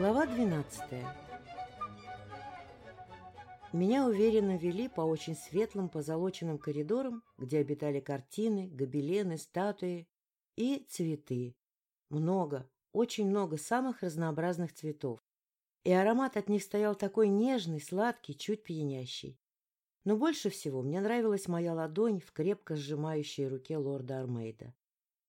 Глава 12 Меня уверенно вели по очень светлым позолоченным коридорам, где обитали картины, гобелены, статуи и цветы. Много, очень много самых разнообразных цветов. И аромат от них стоял такой нежный, сладкий, чуть пьянящий. Но больше всего мне нравилась моя ладонь в крепко сжимающей руке лорда Армейда.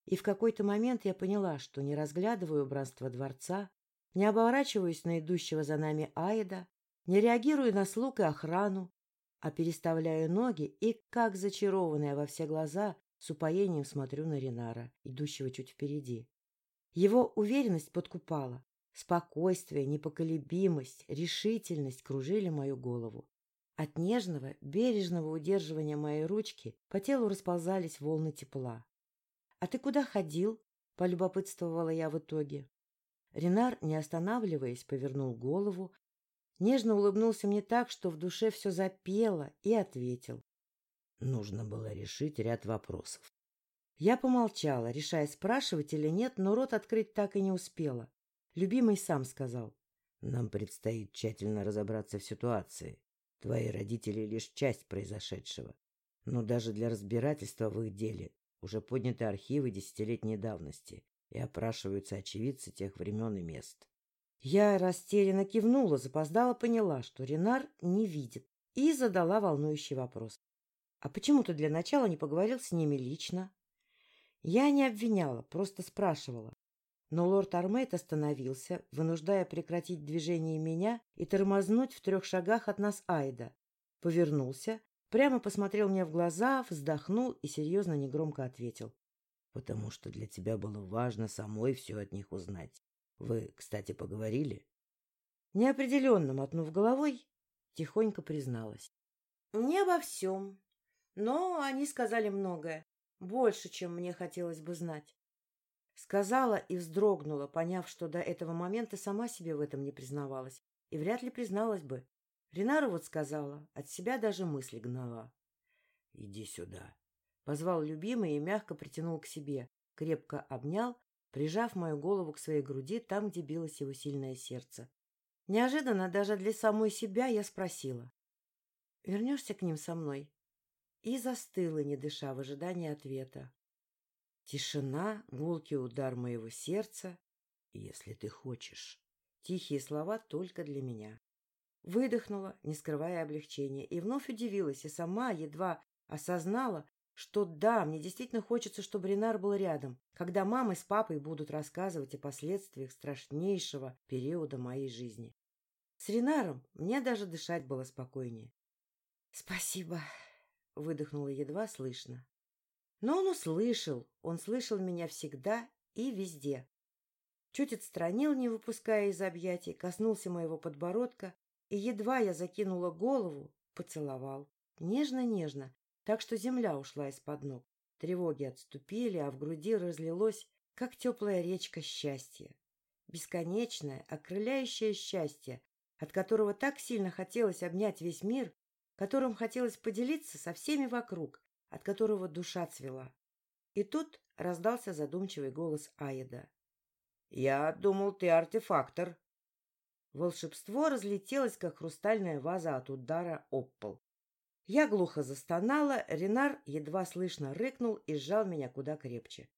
И в какой-то момент я поняла, что не разглядываю убранство дворца, не оборачиваюсь на идущего за нами Аида, не реагирую на слуг и охрану, а переставляю ноги и, как зачарованная во все глаза, с упоением смотрю на Ренара, идущего чуть впереди. Его уверенность подкупала. Спокойствие, непоколебимость, решительность кружили мою голову. От нежного, бережного удерживания моей ручки по телу расползались волны тепла. — А ты куда ходил? — полюбопытствовала я в итоге. Ренар, не останавливаясь, повернул голову, нежно улыбнулся мне так, что в душе все запело, и ответил. Нужно было решить ряд вопросов. Я помолчала, решая, спрашивать или нет, но рот открыть так и не успела. Любимый сам сказал. Нам предстоит тщательно разобраться в ситуации. Твои родители — лишь часть произошедшего. Но даже для разбирательства в их деле уже подняты архивы десятилетней давности и опрашиваются очевидцы тех времен и мест. Я растерянно кивнула, запоздала, поняла, что Ренар не видит, и задала волнующий вопрос. «А почему ты для начала не поговорил с ними лично?» Я не обвиняла, просто спрашивала. Но лорд Армейт остановился, вынуждая прекратить движение меня и тормознуть в трех шагах от нас Айда. Повернулся, Прямо посмотрел мне в глаза, вздохнул и серьезно негромко ответил. — Потому что для тебя было важно самой все от них узнать. Вы, кстати, поговорили? Неопределенно мотнув головой, тихонько призналась. — Не обо всем. Но они сказали многое. Больше, чем мне хотелось бы знать. Сказала и вздрогнула, поняв, что до этого момента сама себе в этом не признавалась. И вряд ли призналась бы. Ренару вот сказала, от себя даже мысли гнала. — Иди сюда. Позвал любимый и мягко притянул к себе, крепко обнял, прижав мою голову к своей груди там, где билось его сильное сердце. Неожиданно даже для самой себя я спросила. — Вернешься к ним со мной? И застыла, не дыша, в ожидании ответа. Тишина, гулкий удар моего сердца. «Если ты хочешь». Тихие слова только для меня. Выдохнула, не скрывая облегчения, и вновь удивилась, и сама едва осознала, что да, мне действительно хочется, чтобы Ренар был рядом, когда мама с папой будут рассказывать о последствиях страшнейшего периода моей жизни. С Ренаром мне даже дышать было спокойнее. — Спасибо, — выдохнула едва слышно. Но он услышал, он слышал меня всегда и везде. Чуть отстранил, не выпуская из объятий, коснулся моего подбородка, и едва я закинула голову, поцеловал. Нежно-нежно, так что земля ушла из-под ног. Тревоги отступили, а в груди разлилось, как теплая речка счастья. Бесконечное, окрыляющее счастье, от которого так сильно хотелось обнять весь мир, которым хотелось поделиться со всеми вокруг, от которого душа цвела. И тут раздался задумчивый голос Аида. — Я думал, ты артефактор. Волшебство разлетелось, как хрустальная ваза от удара об пол. Я глухо застонала, Ренар едва слышно рыкнул и сжал меня куда крепче.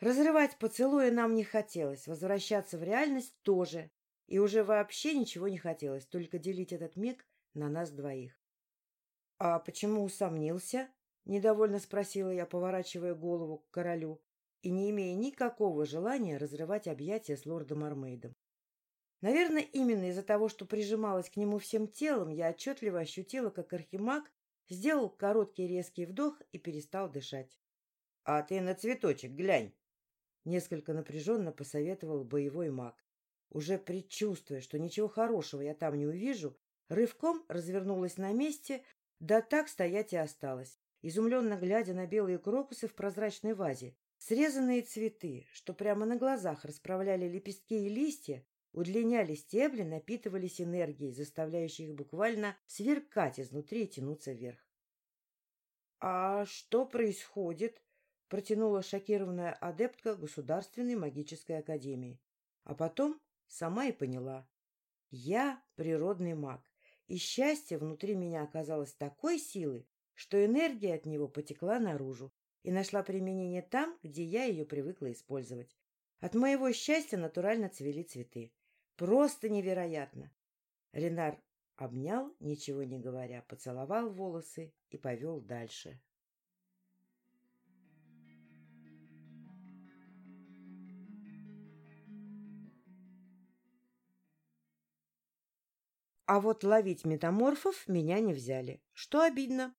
Разрывать поцелуя нам не хотелось, возвращаться в реальность тоже, и уже вообще ничего не хотелось, только делить этот миг на нас двоих. — А почему усомнился? — недовольно спросила я, поворачивая голову к королю и не имея никакого желания разрывать объятия с лордом Армейдом. Наверное, именно из-за того, что прижималась к нему всем телом, я отчетливо ощутила, как архимаг сделал короткий резкий вдох и перестал дышать. — А ты на цветочек глянь! — несколько напряженно посоветовал боевой маг. Уже предчувствуя, что ничего хорошего я там не увижу, рывком развернулась на месте, да так стоять и осталась, изумленно глядя на белые крокусы в прозрачной вазе, срезанные цветы, что прямо на глазах расправляли лепестки и листья, Удлиняли стебли, напитывались энергией, заставляющей их буквально сверкать изнутри и тянуться вверх. — А что происходит? — протянула шокированная адептка Государственной магической академии. А потом сама и поняла. Я природный маг, и счастье внутри меня оказалось такой силой, что энергия от него потекла наружу и нашла применение там, где я ее привыкла использовать. От моего счастья натурально цвели цветы. Просто невероятно. Ренар обнял, ничего не говоря, поцеловал волосы и повел дальше. А вот ловить метаморфов меня не взяли, что обидно.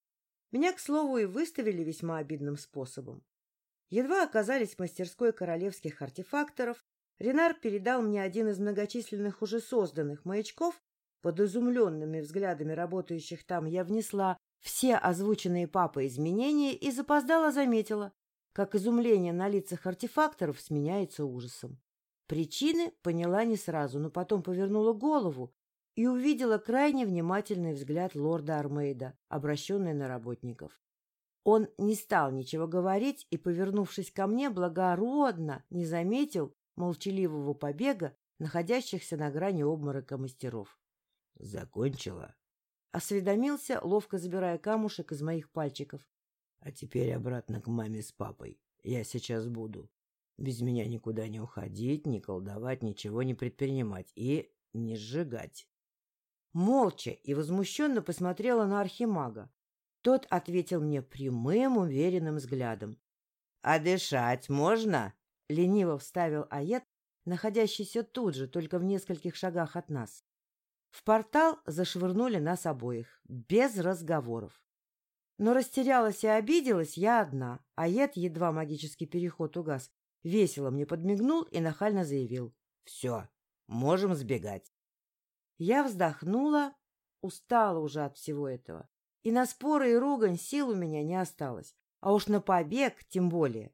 Меня, к слову, и выставили весьма обидным способом. Едва оказались в мастерской королевских артефакторов, Ренар передал мне один из многочисленных уже созданных маячков. Под изумленными взглядами работающих там я внесла все озвученные папой изменения и запоздала заметила, как изумление на лицах артефакторов сменяется ужасом. Причины поняла не сразу, но потом повернула голову и увидела крайне внимательный взгляд лорда Армейда, обращенный на работников. Он не стал ничего говорить и, повернувшись ко мне, благородно не заметил молчаливого побега, находящихся на грани обморока мастеров. — Закончила? — осведомился, ловко забирая камушек из моих пальчиков. — А теперь обратно к маме с папой. Я сейчас буду. Без меня никуда не уходить, не колдовать, ничего не предпринимать и не сжигать молча и возмущенно посмотрела на архимага. Тот ответил мне прямым, уверенным взглядом. — А дышать можно? — лениво вставил Аед, находящийся тут же, только в нескольких шагах от нас. В портал зашвырнули нас обоих, без разговоров. Но растерялась и обиделась я одна. Аед, едва магический переход угас, весело мне подмигнул и нахально заявил. — Все, можем сбегать. Я вздохнула, устала уже от всего этого. И на споры и ругань сил у меня не осталось. А уж на побег тем более.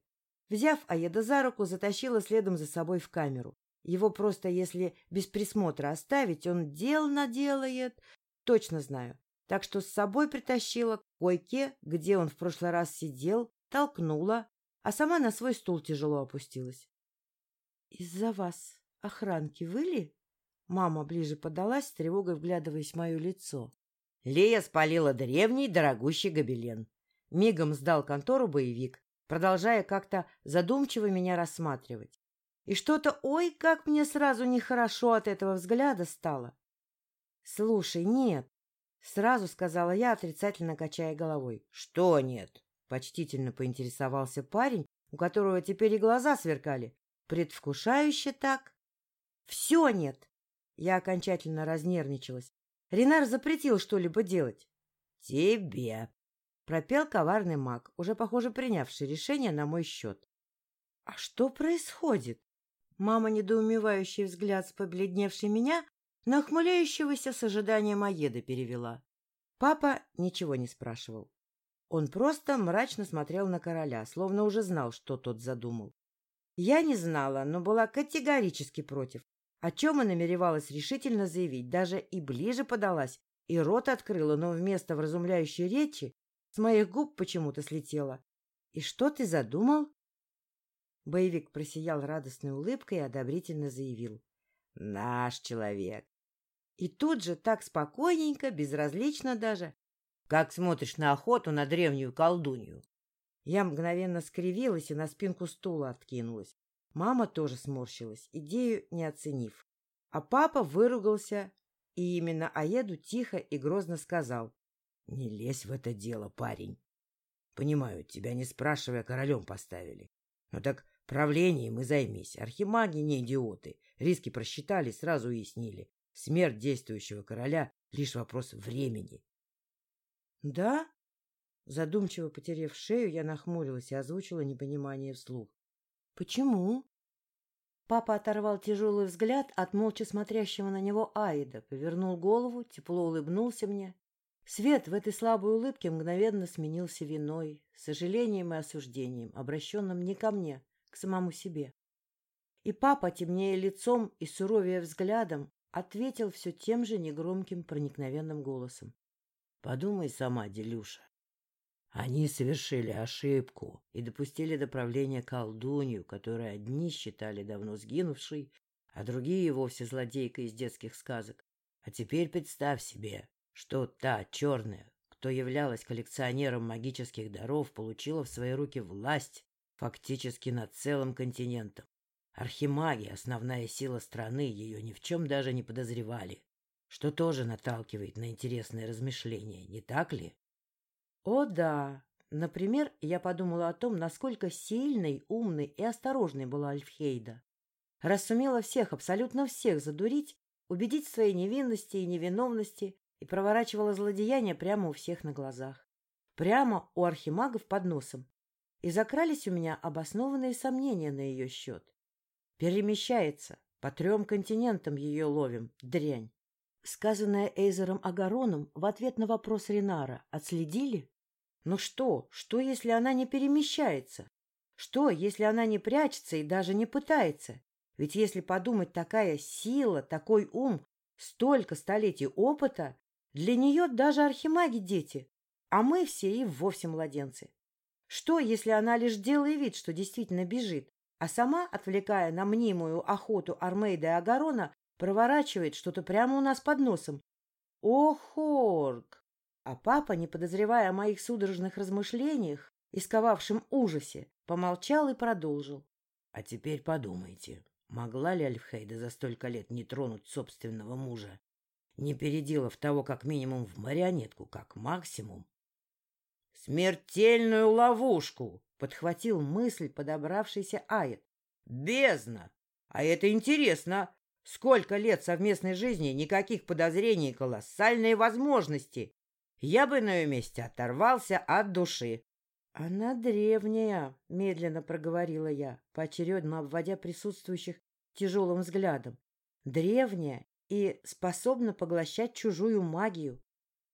Взяв Аеда за руку, затащила следом за собой в камеру. Его просто, если без присмотра оставить, он дел наделает. Точно знаю. Так что с собой притащила к койке, где он в прошлый раз сидел, толкнула, а сама на свой стул тяжело опустилась. — Из-за вас охранки выли? Мама ближе подалась, с тревогой вглядываясь в мое лицо. Лея спалила древний дорогущий гобелен. Мигом сдал контору боевик, продолжая как-то задумчиво меня рассматривать. И что-то, ой, как мне сразу нехорошо от этого взгляда стало. — Слушай, нет, — сразу сказала я, отрицательно качая головой. — Что нет? — почтительно поинтересовался парень, у которого теперь и глаза сверкали. Предвкушающе так. — Все нет. Я окончательно разнервничалась. Ренар запретил что-либо делать. — Тебе, — пропел коварный маг, уже, похоже, принявший решение на мой счет. — А что происходит? Мама, недоумевающий взгляд с побледневшей меня, на охмуляющегося с ожиданием Аеда перевела. Папа ничего не спрашивал. Он просто мрачно смотрел на короля, словно уже знал, что тот задумал. Я не знала, но была категорически против о чем и намеревалась решительно заявить, даже и ближе подалась, и рот открыла, но вместо вразумляющей речи с моих губ почему-то слетело. «И что ты задумал?» Боевик просиял радостной улыбкой и одобрительно заявил. «Наш человек!» И тут же так спокойненько, безразлично даже. «Как смотришь на охоту на древнюю колдунью?» Я мгновенно скривилась и на спинку стула откинулась. Мама тоже сморщилась, идею не оценив. А папа выругался, и именно Аеду тихо и грозно сказал. — Не лезь в это дело, парень. Понимаю, тебя не спрашивая королем поставили. Но так правлением и займись. Архимаги не идиоты. Риски просчитали, сразу уяснили. Смерть действующего короля — лишь вопрос времени. — Да? Задумчиво потерев шею, я нахмурилась и озвучила непонимание вслух. «Почему?» Папа оторвал тяжелый взгляд от молча смотрящего на него Аида, повернул голову, тепло улыбнулся мне. Свет в этой слабой улыбке мгновенно сменился виной, сожалением и осуждением, обращенным не ко мне, к самому себе. И папа, темнее лицом и суровее взглядом, ответил все тем же негромким проникновенным голосом. — Подумай сама, Делюша. Они совершили ошибку и допустили до правления колдунью, которую одни считали давно сгинувшей, а другие вовсе злодейка из детских сказок. А теперь представь себе, что та черная, кто являлась коллекционером магических даров, получила в свои руки власть фактически над целым континентом. Архимаги, основная сила страны, ее ни в чем даже не подозревали, что тоже наталкивает на интересные размышления, не так ли? О да, Например, я подумала о том, насколько сильной, умной и осторожной была Альфхейда. Раз сумела всех, абсолютно всех задурить, убедить в своей невинности и невиновности и проворачивала злодеяния прямо у всех на глазах. Прямо у архимагов под носом. И закрались у меня обоснованные сомнения на ее счет. Перемещается. По трем континентам ее ловим. Дрянь. Сказанное Эйзером Агароном в ответ на вопрос Ринара отследили? Но что? Что, если она не перемещается? Что, если она не прячется и даже не пытается? Ведь если подумать, такая сила, такой ум, столько столетий опыта, для нее даже архимаги дети, а мы все и вовсе младенцы. Что, если она лишь делает вид, что действительно бежит, а сама, отвлекая на мнимую охоту Армейда и Агарона, проворачивает что-то прямо у нас под носом? О, Хорг! А папа, не подозревая о моих судорожных размышлениях, исковавшем ужасе, помолчал и продолжил. — А теперь подумайте, могла ли Альфхейда за столько лет не тронуть собственного мужа, не переделав того как минимум в марионетку, как максимум? — Смертельную ловушку! — подхватил мысль подобравшийся Айет. — Бездна! А это интересно! Сколько лет совместной жизни, никаких подозрений, колоссальные возможности! Я бы на ее месте оторвался от души. — Она древняя, — медленно проговорила я, поочередно обводя присутствующих тяжелым взглядом. — Древняя и способна поглощать чужую магию.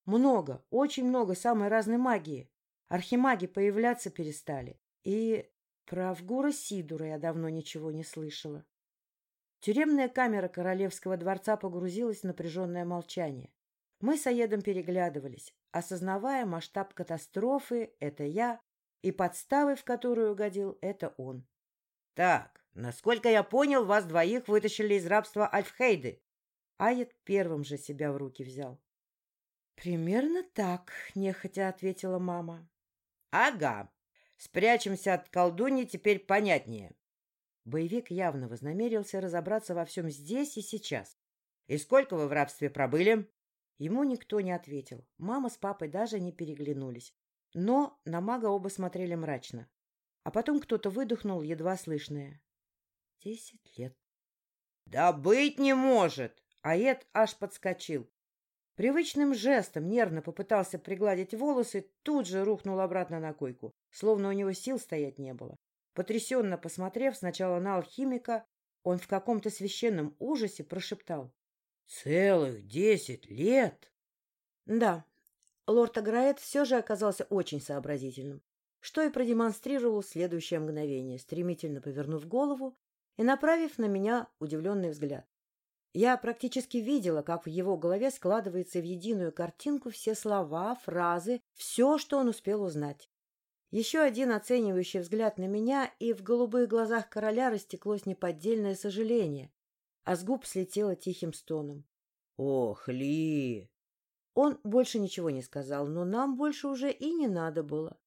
Много, очень много самой разной магии. Архимаги появляться перестали. И про Авгура Сидура я давно ничего не слышала. Тюремная камера королевского дворца погрузилась в напряженное молчание. Мы с Аедом переглядывались, осознавая масштаб катастрофы — это я, и подставы, в которую угодил — это он. — Так, насколько я понял, вас двоих вытащили из рабства Альфхейды. Аед первым же себя в руки взял. — Примерно так, — нехотя ответила мама. — Ага. Спрячемся от колдуньи, теперь понятнее. Боевик явно вознамерился разобраться во всем здесь и сейчас. — И сколько вы в рабстве пробыли? Ему никто не ответил. Мама с папой даже не переглянулись. Но на мага оба смотрели мрачно. А потом кто-то выдохнул едва слышное. Десять лет. — Да быть не может! А аж подскочил. Привычным жестом нервно попытался пригладить волосы, тут же рухнул обратно на койку, словно у него сил стоять не было. Потрясенно посмотрев сначала на алхимика, он в каком-то священном ужасе прошептал. Целых десять лет? Да, лорд Аграэт все же оказался очень сообразительным, что и продемонстрировал следующее мгновение, стремительно повернув голову и направив на меня удивленный взгляд. Я практически видела, как в его голове складывается в единую картинку все слова, фразы, все, что он успел узнать. Еще один оценивающий взгляд на меня, и в голубых глазах короля растеклось неподдельное сожаление, а с губ слетело тихим стоном. «Ох, Ли!» Он больше ничего не сказал, но нам больше уже и не надо было.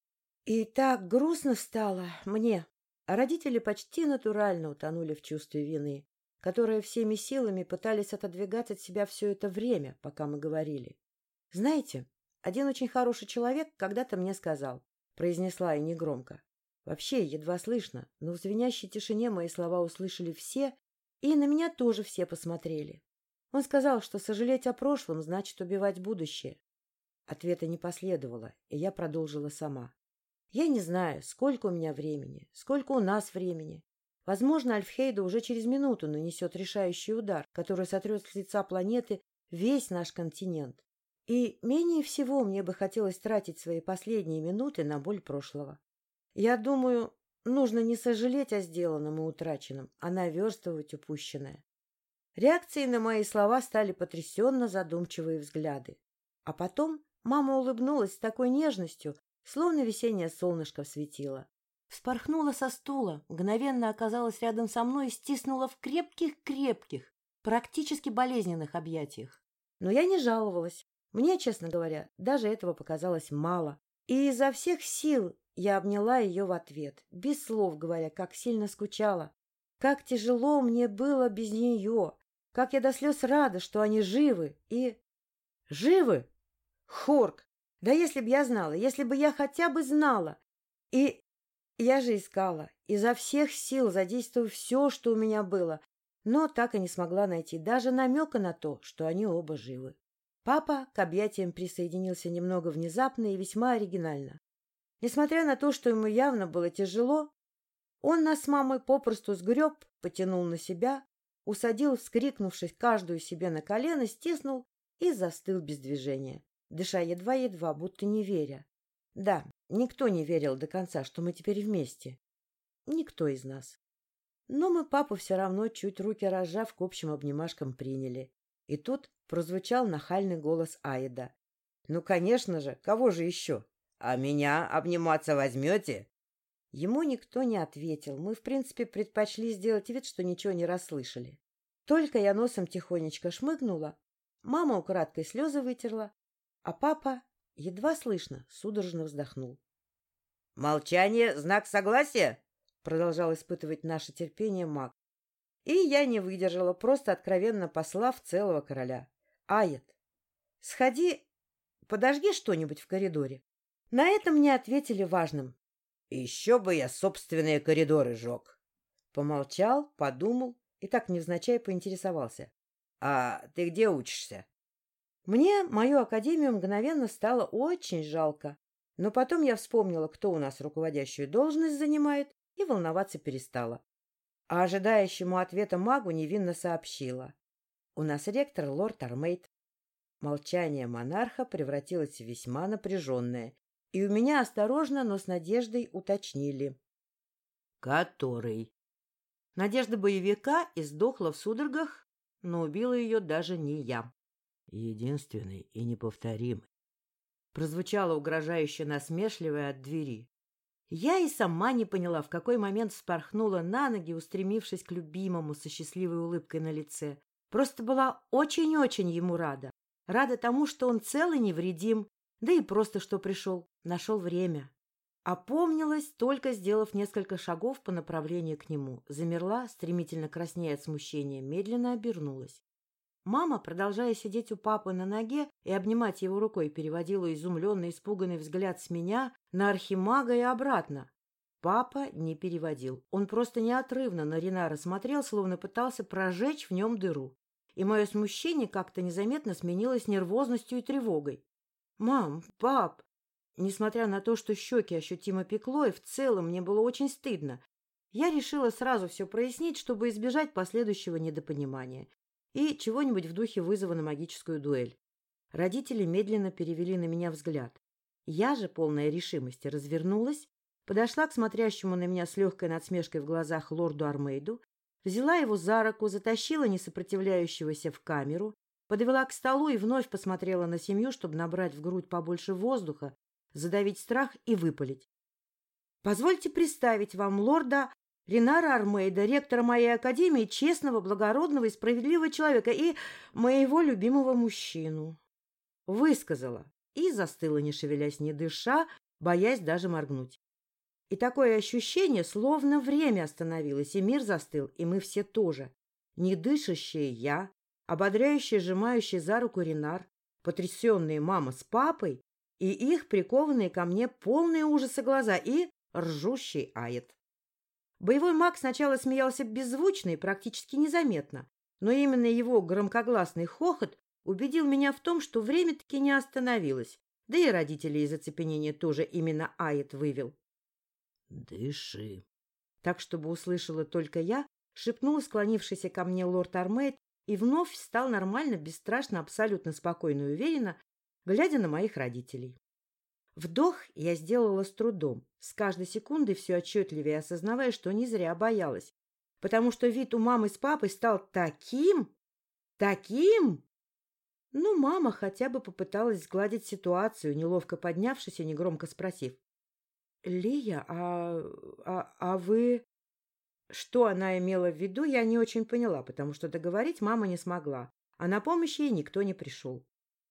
И так грустно стало мне. Родители почти натурально утонули в чувстве вины, которое всеми силами пытались отодвигать от себя все это время, пока мы говорили. Знаете, один очень хороший человек когда-то мне сказал, произнесла и негромко. Вообще, едва слышно, но в звенящей тишине мои слова услышали все и на меня тоже все посмотрели. Он сказал, что сожалеть о прошлом значит убивать будущее. Ответа не последовало, и я продолжила сама. Я не знаю, сколько у меня времени, сколько у нас времени. Возможно, Альфхейда уже через минуту нанесет решающий удар, который сотрет с лица планеты весь наш континент. И менее всего мне бы хотелось тратить свои последние минуты на боль прошлого. Я думаю, Нужно не сожалеть о сделанном и утраченном, а наверстывать упущенное. Реакцией на мои слова стали потрясенно задумчивые взгляды. А потом мама улыбнулась с такой нежностью, словно весеннее солнышко светило. Вспорхнула со стула, мгновенно оказалась рядом со мной и стиснула в крепких-крепких, практически болезненных объятиях. Но я не жаловалась. Мне, честно говоря, даже этого показалось мало. И изо всех сил я обняла ее в ответ, без слов говоря, как сильно скучала. Как тяжело мне было без нее, как я до слез рада, что они живы и... Живы? Хорк! Да если б я знала, если бы я хотя бы знала. И я же искала, изо всех сил задействовав все, что у меня было, но так и не смогла найти даже намека на то, что они оба живы. Папа к объятиям присоединился немного внезапно и весьма оригинально. Несмотря на то, что ему явно было тяжело, он нас с мамой попросту сгреб, потянул на себя, усадил, вскрикнувшись каждую себе на колено, стиснул и застыл без движения, дыша едва-едва, будто не веря. Да, никто не верил до конца, что мы теперь вместе. Никто из нас. Но мы папу все равно, чуть руки разжав, к общим обнимашкам приняли. И тут прозвучал нахальный голос Аида. — Ну, конечно же, кого же еще? А меня обниматься возьмете? Ему никто не ответил. Мы, в принципе, предпочли сделать вид, что ничего не расслышали. Только я носом тихонечко шмыгнула, мама украдкой слезы вытерла, а папа, едва слышно, судорожно вздохнул. — Молчание — знак согласия? — продолжал испытывать наше терпение маг. И я не выдержала, просто откровенно послав целого короля. — Аят, сходи, подожги что-нибудь в коридоре. На это мне ответили важным. Еще бы я собственные коридоры жег. Помолчал, подумал и так невзначай поинтересовался. — А ты где учишься? Мне мою академию мгновенно стало очень жалко, но потом я вспомнила, кто у нас руководящую должность занимает, и волноваться перестала. А ожидающему ответа магу невинно сообщила. У нас ректор лорд Армейд. Молчание монарха превратилось в весьма напряженное, и у меня осторожно, но с надеждой уточнили. «Который?» Надежда боевика издохла в судорогах, но убила ее даже не я. «Единственный и неповторимый». Прозвучало угрожающе насмешливое от двери. Я и сама не поняла, в какой момент вспорхнула на ноги, устремившись к любимому со счастливой улыбкой на лице. Просто была очень-очень ему рада. Рада тому, что он цел и невредим, да и просто что пришел, нашел время. Опомнилась, только сделав несколько шагов по направлению к нему. Замерла, стремительно краснея от смущения, медленно обернулась. Мама, продолжая сидеть у папы на ноге и обнимать его рукой, переводила изумленный, испуганный взгляд с меня на архимага и обратно. Папа не переводил. Он просто неотрывно на Ринара смотрел, словно пытался прожечь в нем дыру. И мое смущение как-то незаметно сменилось нервозностью и тревогой. «Мам, пап!» Несмотря на то, что щеки ощутимо пекло, и в целом мне было очень стыдно, я решила сразу все прояснить, чтобы избежать последующего недопонимания и чего-нибудь в духе вызова на магическую дуэль. Родители медленно перевели на меня взгляд. Я же, полная решимости, развернулась, подошла к смотрящему на меня с легкой надсмешкой в глазах лорду Армейду, взяла его за руку, затащила несопротивляющегося в камеру, Подвела к столу и вновь посмотрела на семью, чтобы набрать в грудь побольше воздуха, задавить страх и выпалить. «Позвольте представить вам лорда Ренара Армейда, ректора моей академии, честного, благородного и справедливого человека и моего любимого мужчину». Высказала и застыла, не шевелясь, не дыша, боясь даже моргнуть. И такое ощущение, словно время остановилось, и мир застыл, и мы все тоже. Не дышащие я, ободряющий, сжимающий за руку Ренар, потрясенные мама с папой и их прикованные ко мне полные ужаса глаза и ржущий ает. Боевой маг сначала смеялся беззвучно и практически незаметно, но именно его громкогласный хохот убедил меня в том, что время таки не остановилось, да и родители из оцепенения тоже именно ает вывел. «Дыши!» Так, чтобы услышала только я, шепнул склонившийся ко мне лорд Армейд и вновь стал нормально, бесстрашно, абсолютно спокойно и уверенно, глядя на моих родителей. Вдох я сделала с трудом, с каждой секундой все отчетливее осознавая, что не зря боялась, потому что вид у мамы с папой стал таким, таким... Ну, мама хотя бы попыталась сгладить ситуацию, неловко поднявшись и негромко спросив. — Лия, а, а, а вы... Что она имела в виду, я не очень поняла, потому что договорить мама не смогла, а на помощь ей никто не пришел.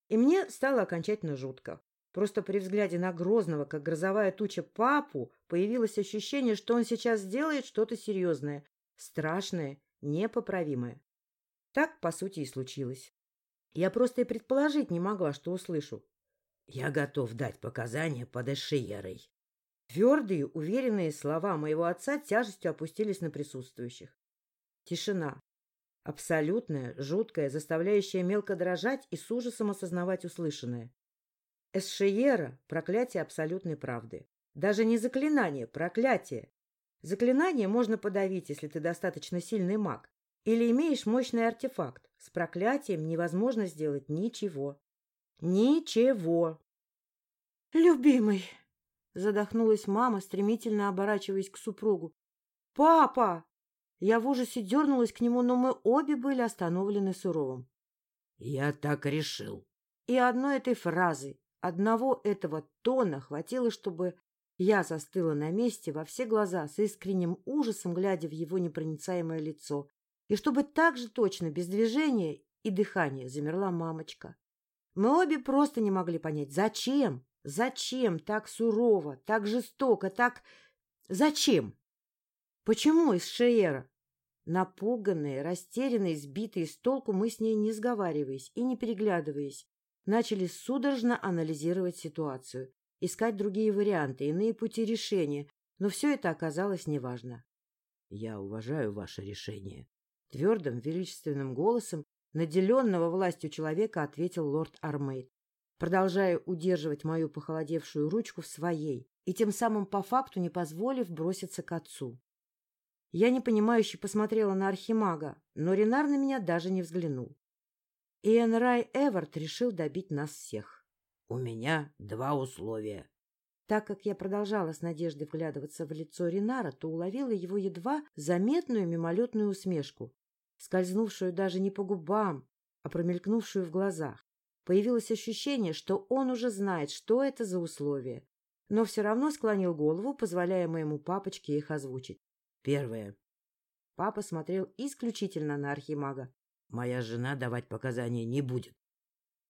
И мне стало окончательно жутко. Просто при взгляде на Грозного, как грозовая туча папу, появилось ощущение, что он сейчас сделает что-то серьезное, страшное, непоправимое. Так, по сути, и случилось. Я просто и предположить не могла, что услышу. Я готов дать показания под Эшиерой. Твердые, уверенные слова моего отца тяжестью опустились на присутствующих. Тишина. Абсолютная, жуткая, заставляющая мелко дрожать и с ужасом осознавать услышанное. Эсшиера — проклятие абсолютной правды. Даже не заклинание, проклятие. Заклинание можно подавить, если ты достаточно сильный маг. Или имеешь мощный артефакт. С проклятием невозможно сделать ничего. Ничего. «Любимый!» — задохнулась мама, стремительно оборачиваясь к супругу. «Папа!» Я в ужасе дернулась к нему, но мы обе были остановлены суровым. «Я так решил». И одной этой фразы, одного этого тона хватило, чтобы я застыла на месте во все глаза с искренним ужасом, глядя в его непроницаемое лицо, и чтобы так же точно, без движения и дыхания, замерла мамочка. Мы обе просто не могли понять, зачем, зачем так сурово, так жестоко, так... Зачем? Почему из Шеера? Напуганные, растерянные, сбитые с толку, мы с ней, не сговариваясь и не переглядываясь, начали судорожно анализировать ситуацию, искать другие варианты, иные пути решения, но все это оказалось неважно. — Я уважаю ваше решение. Твердым, величественным голосом наделенного властью человека ответил лорд Армейд, продолжая удерживать мою похолодевшую ручку в своей и тем самым по факту не позволив броситься к отцу. Я непонимающе посмотрела на архимага, но Ренар на меня даже не взглянул. И Энрай Эвард решил добить нас всех. — У меня два условия. Так как я продолжала с надеждой вглядываться в лицо Ренара, то уловила его едва заметную мимолетную усмешку, скользнувшую даже не по губам, а промелькнувшую в глазах. Появилось ощущение, что он уже знает, что это за условия, но все равно склонил голову, позволяя моему папочке их озвучить. Первое. Папа смотрел исключительно на архимага. Моя жена давать показания не будет.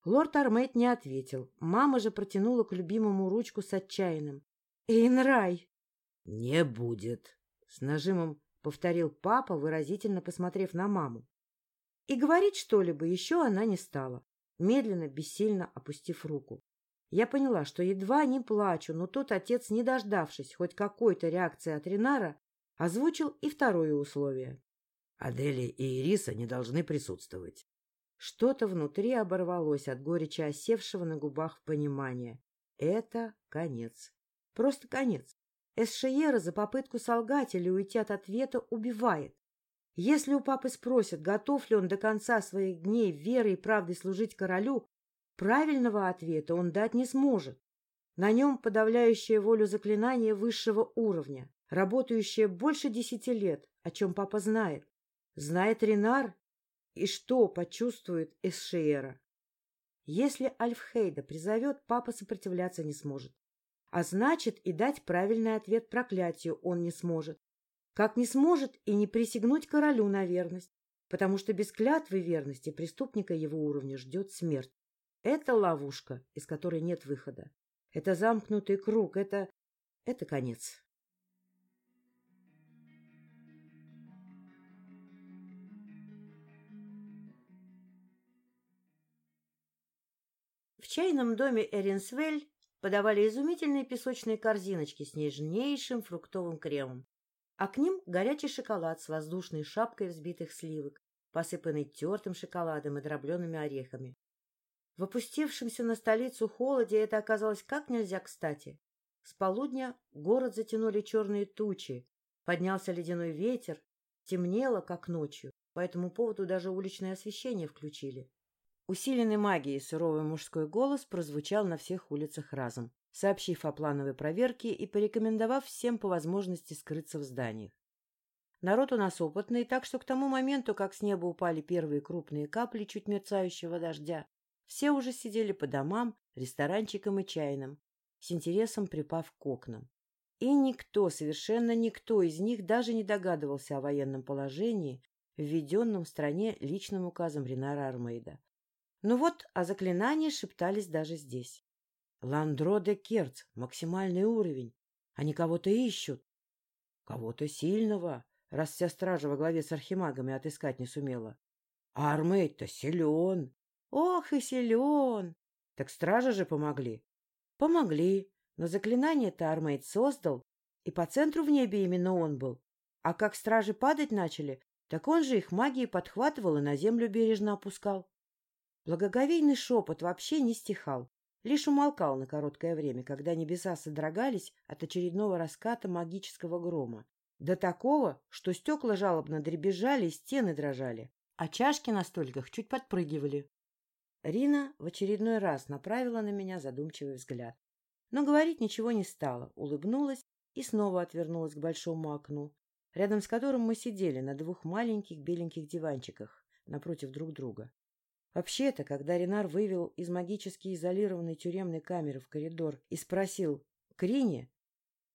Лорд Армейт не ответил. Мама же протянула к любимому ручку с отчаянным. «Эйнрай!» «Не будет!» С нажимом повторил папа, выразительно посмотрев на маму. И говорить что-либо еще она не стала, медленно, бессильно опустив руку. Я поняла, что едва не плачу, но тот отец, не дождавшись хоть какой-то реакции от Ринара, озвучил и второе условие. Адели и Ириса не должны присутствовать. Что-то внутри оборвалось от горечи осевшего на губах понимания. Это конец. Просто конец. Эсшиера за попытку солгать или уйти от ответа убивает. Если у папы спросят, готов ли он до конца своих дней верой и правдой служить королю, правильного ответа он дать не сможет. На нем подавляющее волю заклинание высшего уровня работающая больше десяти лет, о чем папа знает. Знает Ренар и что почувствует Эсшиера. Если Альфхейда призовет, папа сопротивляться не сможет. А значит, и дать правильный ответ проклятию он не сможет. Как не сможет и не присягнуть королю на верность, потому что без клятвы верности преступника его уровня ждет смерть. Это ловушка, из которой нет выхода. Это замкнутый круг, это... это конец. Чайном доме Эринсвель подавали изумительные песочные корзиночки с нежнейшим фруктовым кремом, а к ним горячий шоколад с воздушной шапкой взбитых сливок, посыпанный тертым шоколадом и дроблеными орехами. В опустившемся на столицу холоде это оказалось как нельзя кстати. С полудня город затянули черные тучи, поднялся ледяной ветер, темнело, как ночью, по этому поводу даже уличное освещение включили. Усиленный магией суровый мужской голос прозвучал на всех улицах разом, сообщив о плановой проверке и порекомендовав всем по возможности скрыться в зданиях. Народ у нас опытный, так что к тому моменту, как с неба упали первые крупные капли чуть мерцающего дождя, все уже сидели по домам, ресторанчикам и чайным, с интересом припав к окнам. И никто, совершенно никто из них даже не догадывался о военном положении, введенном в стране личным указом Ренара Армейда. Но вот о заклинании шептались даже здесь. Ландро де Керц, максимальный уровень. Они кого-то ищут. Кого-то сильного, раз вся стража во главе с архимагами отыскать не сумела. А Армейд-то силен. Ох и силен! Так стражи же помогли. Помогли, но заклинание-то Армейд создал, и по центру в небе именно он был. А как стражи падать начали, так он же их магией подхватывал и на землю бережно опускал. Благоговейный шепот вообще не стихал, лишь умолкал на короткое время, когда небеса содрогались от очередного раската магического грома. До такого, что стекла жалобно дребезжали и стены дрожали, а чашки на столиках чуть подпрыгивали. Рина в очередной раз направила на меня задумчивый взгляд. Но говорить ничего не стала, улыбнулась и снова отвернулась к большому окну, рядом с которым мы сидели на двух маленьких беленьких диванчиках напротив друг друга. Вообще-то, когда Ренар вывел из магически изолированной тюремной камеры в коридор и спросил «Крине?»,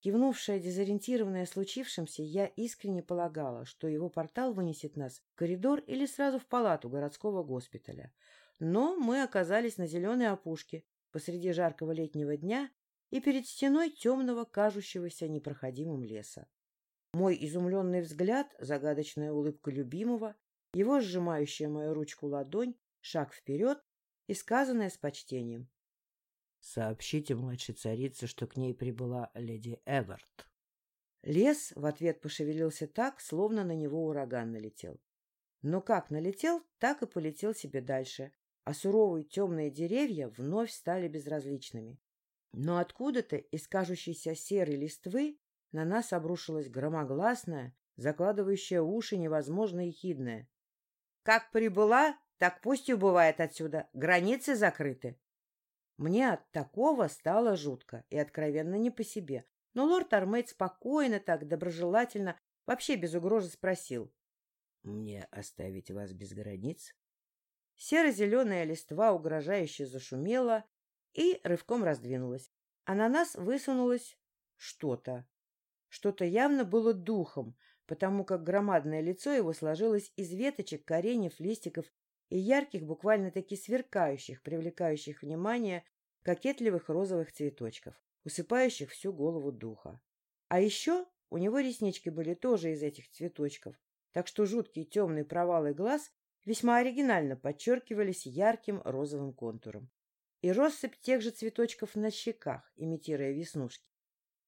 кивнувшая дезориентированная случившимся, я искренне полагала, что его портал вынесет нас в коридор или сразу в палату городского госпиталя. Но мы оказались на зеленой опушке посреди жаркого летнего дня и перед стеной темного, кажущегося непроходимым леса. Мой изумленный взгляд, загадочная улыбка любимого, его сжимающая мою ручку ладонь, шаг вперед и сказанное с почтением. — Сообщите младшей царице, что к ней прибыла леди Эверт. Лес в ответ пошевелился так, словно на него ураган налетел. Но как налетел, так и полетел себе дальше, а суровые темные деревья вновь стали безразличными. Но откуда-то из кажущейся серой листвы на нас обрушилась громогласная, закладывающая уши невозможно ехидная. — Как прибыла, так пусть и убывает отсюда. Границы закрыты. Мне от такого стало жутко и откровенно не по себе. Но лорд Армейд спокойно, так доброжелательно, вообще без угрозы спросил. — Мне оставить вас без границ? Серо-зеленая листва угрожающе зашумела и рывком раздвинулась. А на нас высунулось что-то. Что-то явно было духом, потому как громадное лицо его сложилось из веточек, кореньев, листиков и ярких, буквально-таки сверкающих, привлекающих внимание, кокетливых розовых цветочков, усыпающих всю голову духа. А еще у него реснички были тоже из этих цветочков, так что жуткие темные провалы глаз весьма оригинально подчеркивались ярким розовым контуром. И россыпь тех же цветочков на щеках, имитируя веснушки.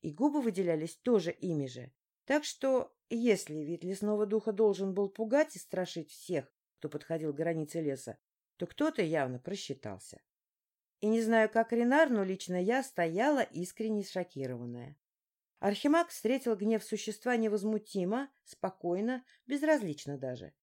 И губы выделялись тоже ими же. Так что, если вид лесного духа должен был пугать и страшить всех, кто подходил к границе леса, то кто-то явно просчитался. И не знаю, как Ренар, но лично я стояла искренне шокированная. Архимаг встретил гнев существа невозмутимо, спокойно, безразлично даже.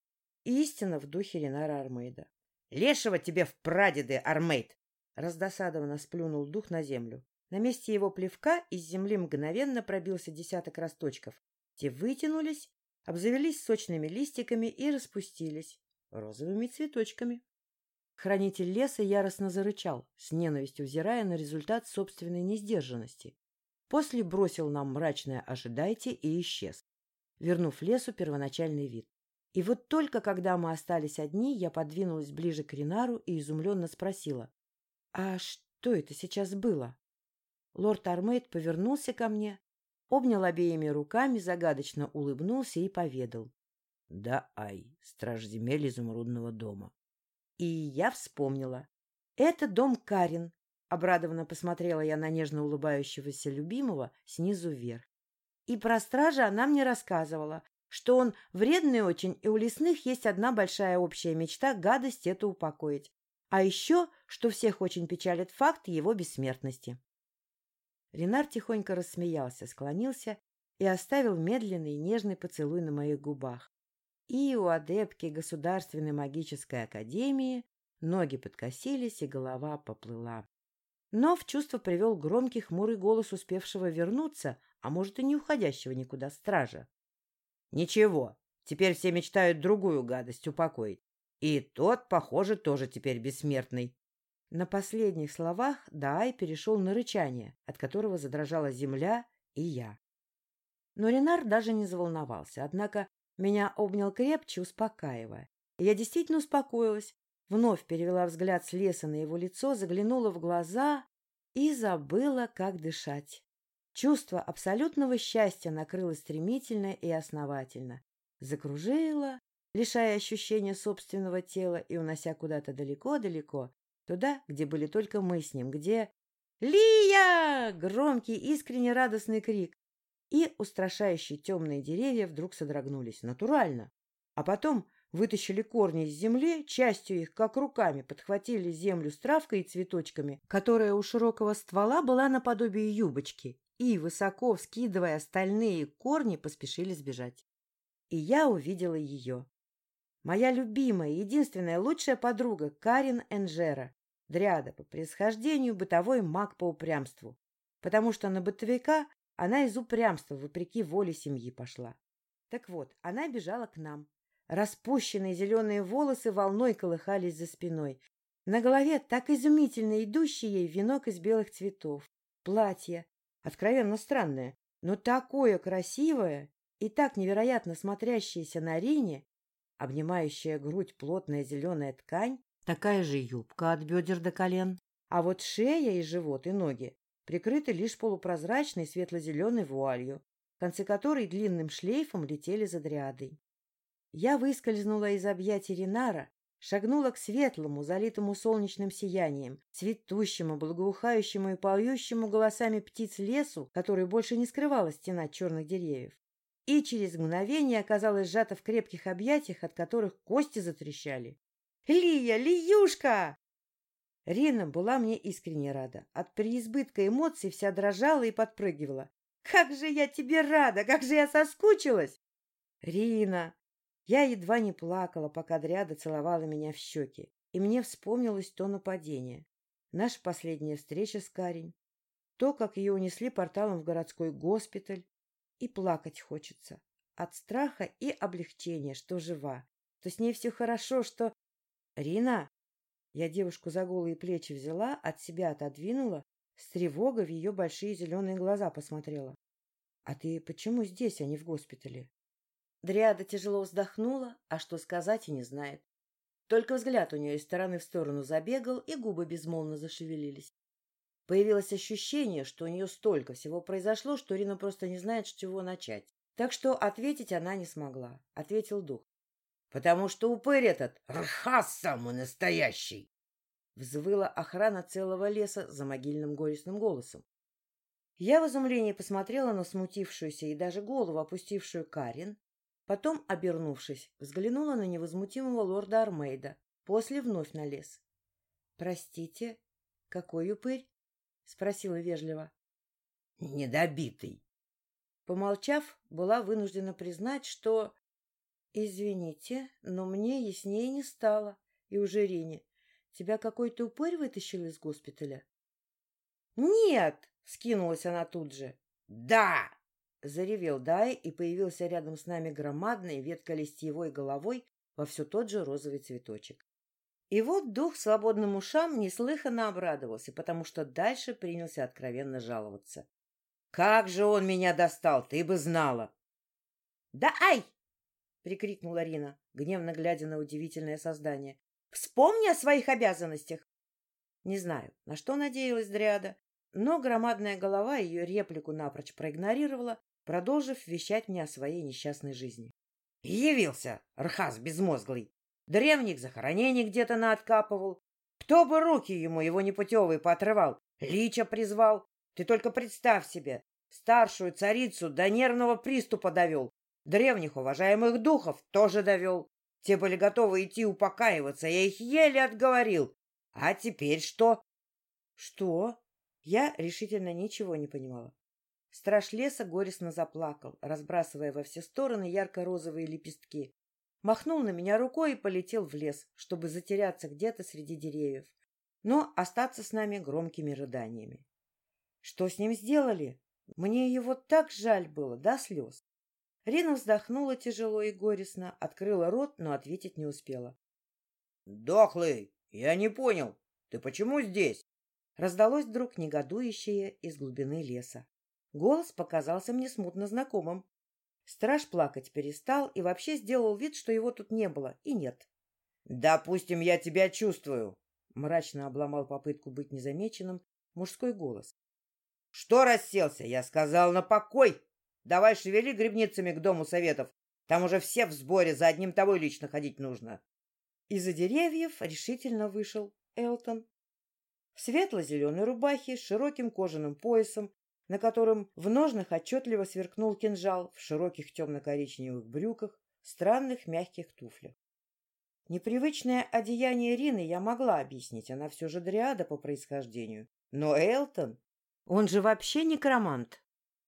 Истина в духе Ренара Армейда. — Лешего тебе в прадеды, Армейд! — раздосадованно сплюнул дух на землю. На месте его плевка из земли мгновенно пробился десяток росточков. Те вытянулись, обзавелись сочными листиками и распустились розовыми цветочками. Хранитель леса яростно зарычал, с ненавистью взирая на результат собственной несдержанности. После бросил нам мрачное «ожидайте» и исчез, вернув лесу первоначальный вид. И вот только когда мы остались одни, я подвинулась ближе к Ринару и изумленно спросила. — А что это сейчас было? Лорд Армейд повернулся ко мне, обнял обеими руками, загадочно улыбнулся и поведал. — Да, Ай, страж земель изумрудного дома. И я вспомнила. — Это дом Карин. Обрадованно посмотрела я на нежно улыбающегося любимого снизу вверх. И про стража она мне рассказывала, что он вредный очень, и у лесных есть одна большая общая мечта — гадость эту упокоить. А еще, что всех очень печалит факт его бессмертности. Ренар тихонько рассмеялся, склонился и оставил медленный и нежный поцелуй на моих губах. И у адепки Государственной магической академии ноги подкосились, и голова поплыла. Но в чувство привел громкий хмурый голос успевшего вернуться, а может и не уходящего никуда стража. Ничего, теперь все мечтают другую гадость упокоить. И тот, похоже, тоже теперь бессмертный. На последних словах Даай перешел на рычание, от которого задрожала земля, и я. Но Ренар даже не заволновался, однако меня обнял крепче, успокаивая. Я действительно успокоилась, вновь перевела взгляд с леса на его лицо, заглянула в глаза и забыла, как дышать. Чувство абсолютного счастья накрыло стремительно и основательно. Закружило, лишая ощущения собственного тела и унося куда-то далеко-далеко, туда, где были только мы с ним, где... «Лия!» — громкий, искренне радостный крик. И устрашающие темные деревья вдруг содрогнулись. Натурально. А потом вытащили корни из земли, частью их, как руками, подхватили землю с травкой и цветочками, которая у широкого ствола была наподобие юбочки, и, высоко вскидывая остальные корни, поспешили сбежать. И я увидела ее. Моя любимая, единственная, лучшая подруга Карин Энжера, дряда по происхождению, бытовой маг по упрямству, потому что на бытовика она из упрямства, вопреки воле семьи, пошла. Так вот, она бежала к нам. Распущенные зеленые волосы волной колыхались за спиной. На голове так изумительно идущий ей венок из белых цветов. Платье, откровенно странное, но такое красивое и так невероятно смотрящееся на Рине, обнимающая грудь плотная зеленая ткань, такая же юбка от бедер до колен, а вот шея и живот и ноги прикрыты лишь полупрозрачной светло-зеленой вуалью, концы которой длинным шлейфом летели за дриадой. Я выскользнула из объятий Ринара, шагнула к светлому, залитому солнечным сиянием, цветущему, благоухающему и поющему голосами птиц лесу, который больше не скрывала стена черных деревьев и через мгновение оказалась сжата в крепких объятиях, от которых кости затрещали. «Лия! Лиюшка!» Рина была мне искренне рада. От переизбытка эмоций вся дрожала и подпрыгивала. «Как же я тебе рада! Как же я соскучилась!» «Рина!» Я едва не плакала, пока Дряда целовала меня в щеки, и мне вспомнилось то нападение. Наша последняя встреча с Карень, то, как ее унесли порталом в городской госпиталь, и плакать хочется. От страха и облегчения, что жива, что с ней все хорошо, что... Рина! Я девушку за голые плечи взяла, от себя отодвинула, с тревогой в ее большие зеленые глаза посмотрела. — А ты почему здесь, а не в госпитале? Дриада тяжело вздохнула, а что сказать и не знает. Только взгляд у нее из стороны в сторону забегал, и губы безмолвно зашевелились. Появилось ощущение, что у нее столько всего произошло, что Рина просто не знает, с чего начать. Так что ответить она не смогла. Ответил дух. — Потому что упырь этот рхас самый настоящий! Взвыла охрана целого леса за могильным горестным голосом. Я в изумлении посмотрела на смутившуюся и даже голову опустившую Карин, потом, обернувшись, взглянула на невозмутимого лорда Армейда, после вновь на лес. — Простите, какой упырь? — спросила вежливо. — Недобитый. Помолчав, была вынуждена признать, что... — Извините, но мне яснее не стало. И уже Рине. Тебя какой-то упырь вытащил из госпиталя? — Нет! — скинулась она тут же. — Да! — заревел Дай, и появился рядом с нами громадной ветколистьевой головой во все тот же розовый цветочек. И вот дух свободным ушам неслыханно обрадовался, потому что дальше принялся откровенно жаловаться. — Как же он меня достал, ты бы знала! — Да ай! — прикрикнула Рина, гневно глядя на удивительное создание. — Вспомни о своих обязанностях! Не знаю, на что надеялась Дриада, но громадная голова ее реплику напрочь проигнорировала, продолжив вещать мне о своей несчастной жизни. — Явился, Рхас безмозглый! Древних захоронений где-то наоткапывал. Кто бы руки ему его непутевые поотрывал? Лича призвал. Ты только представь себе, старшую царицу до нервного приступа довел. Древних уважаемых духов тоже довел. Те были готовы идти упокаиваться, я их еле отговорил. А теперь что? Что? Я решительно ничего не понимала. Страж леса горестно заплакал, разбрасывая во все стороны ярко-розовые лепестки махнул на меня рукой и полетел в лес, чтобы затеряться где-то среди деревьев, но остаться с нами громкими рыданиями. Что с ним сделали? Мне его так жаль было, до слез. Рина вздохнула тяжело и горестно, открыла рот, но ответить не успела. — Дохлый, я не понял, ты почему здесь? Раздалось вдруг негодующее из глубины леса. Голос показался мне смутно знакомым. Страж плакать перестал и вообще сделал вид, что его тут не было и нет. «Допустим, я тебя чувствую», — мрачно обломал попытку быть незамеченным мужской голос. «Что расселся? Я сказал на покой. Давай шевели грибницами к дому советов. Там уже все в сборе, за одним тобой лично ходить нужно». Из-за деревьев решительно вышел Элтон. В светло-зеленой рубахе с широким кожаным поясом, на котором в ножнах отчетливо сверкнул кинжал в широких темно-коричневых брюках, странных мягких туфлях. Непривычное одеяние Рины я могла объяснить, она все же дриада по происхождению. Но Элтон, он же вообще некромант.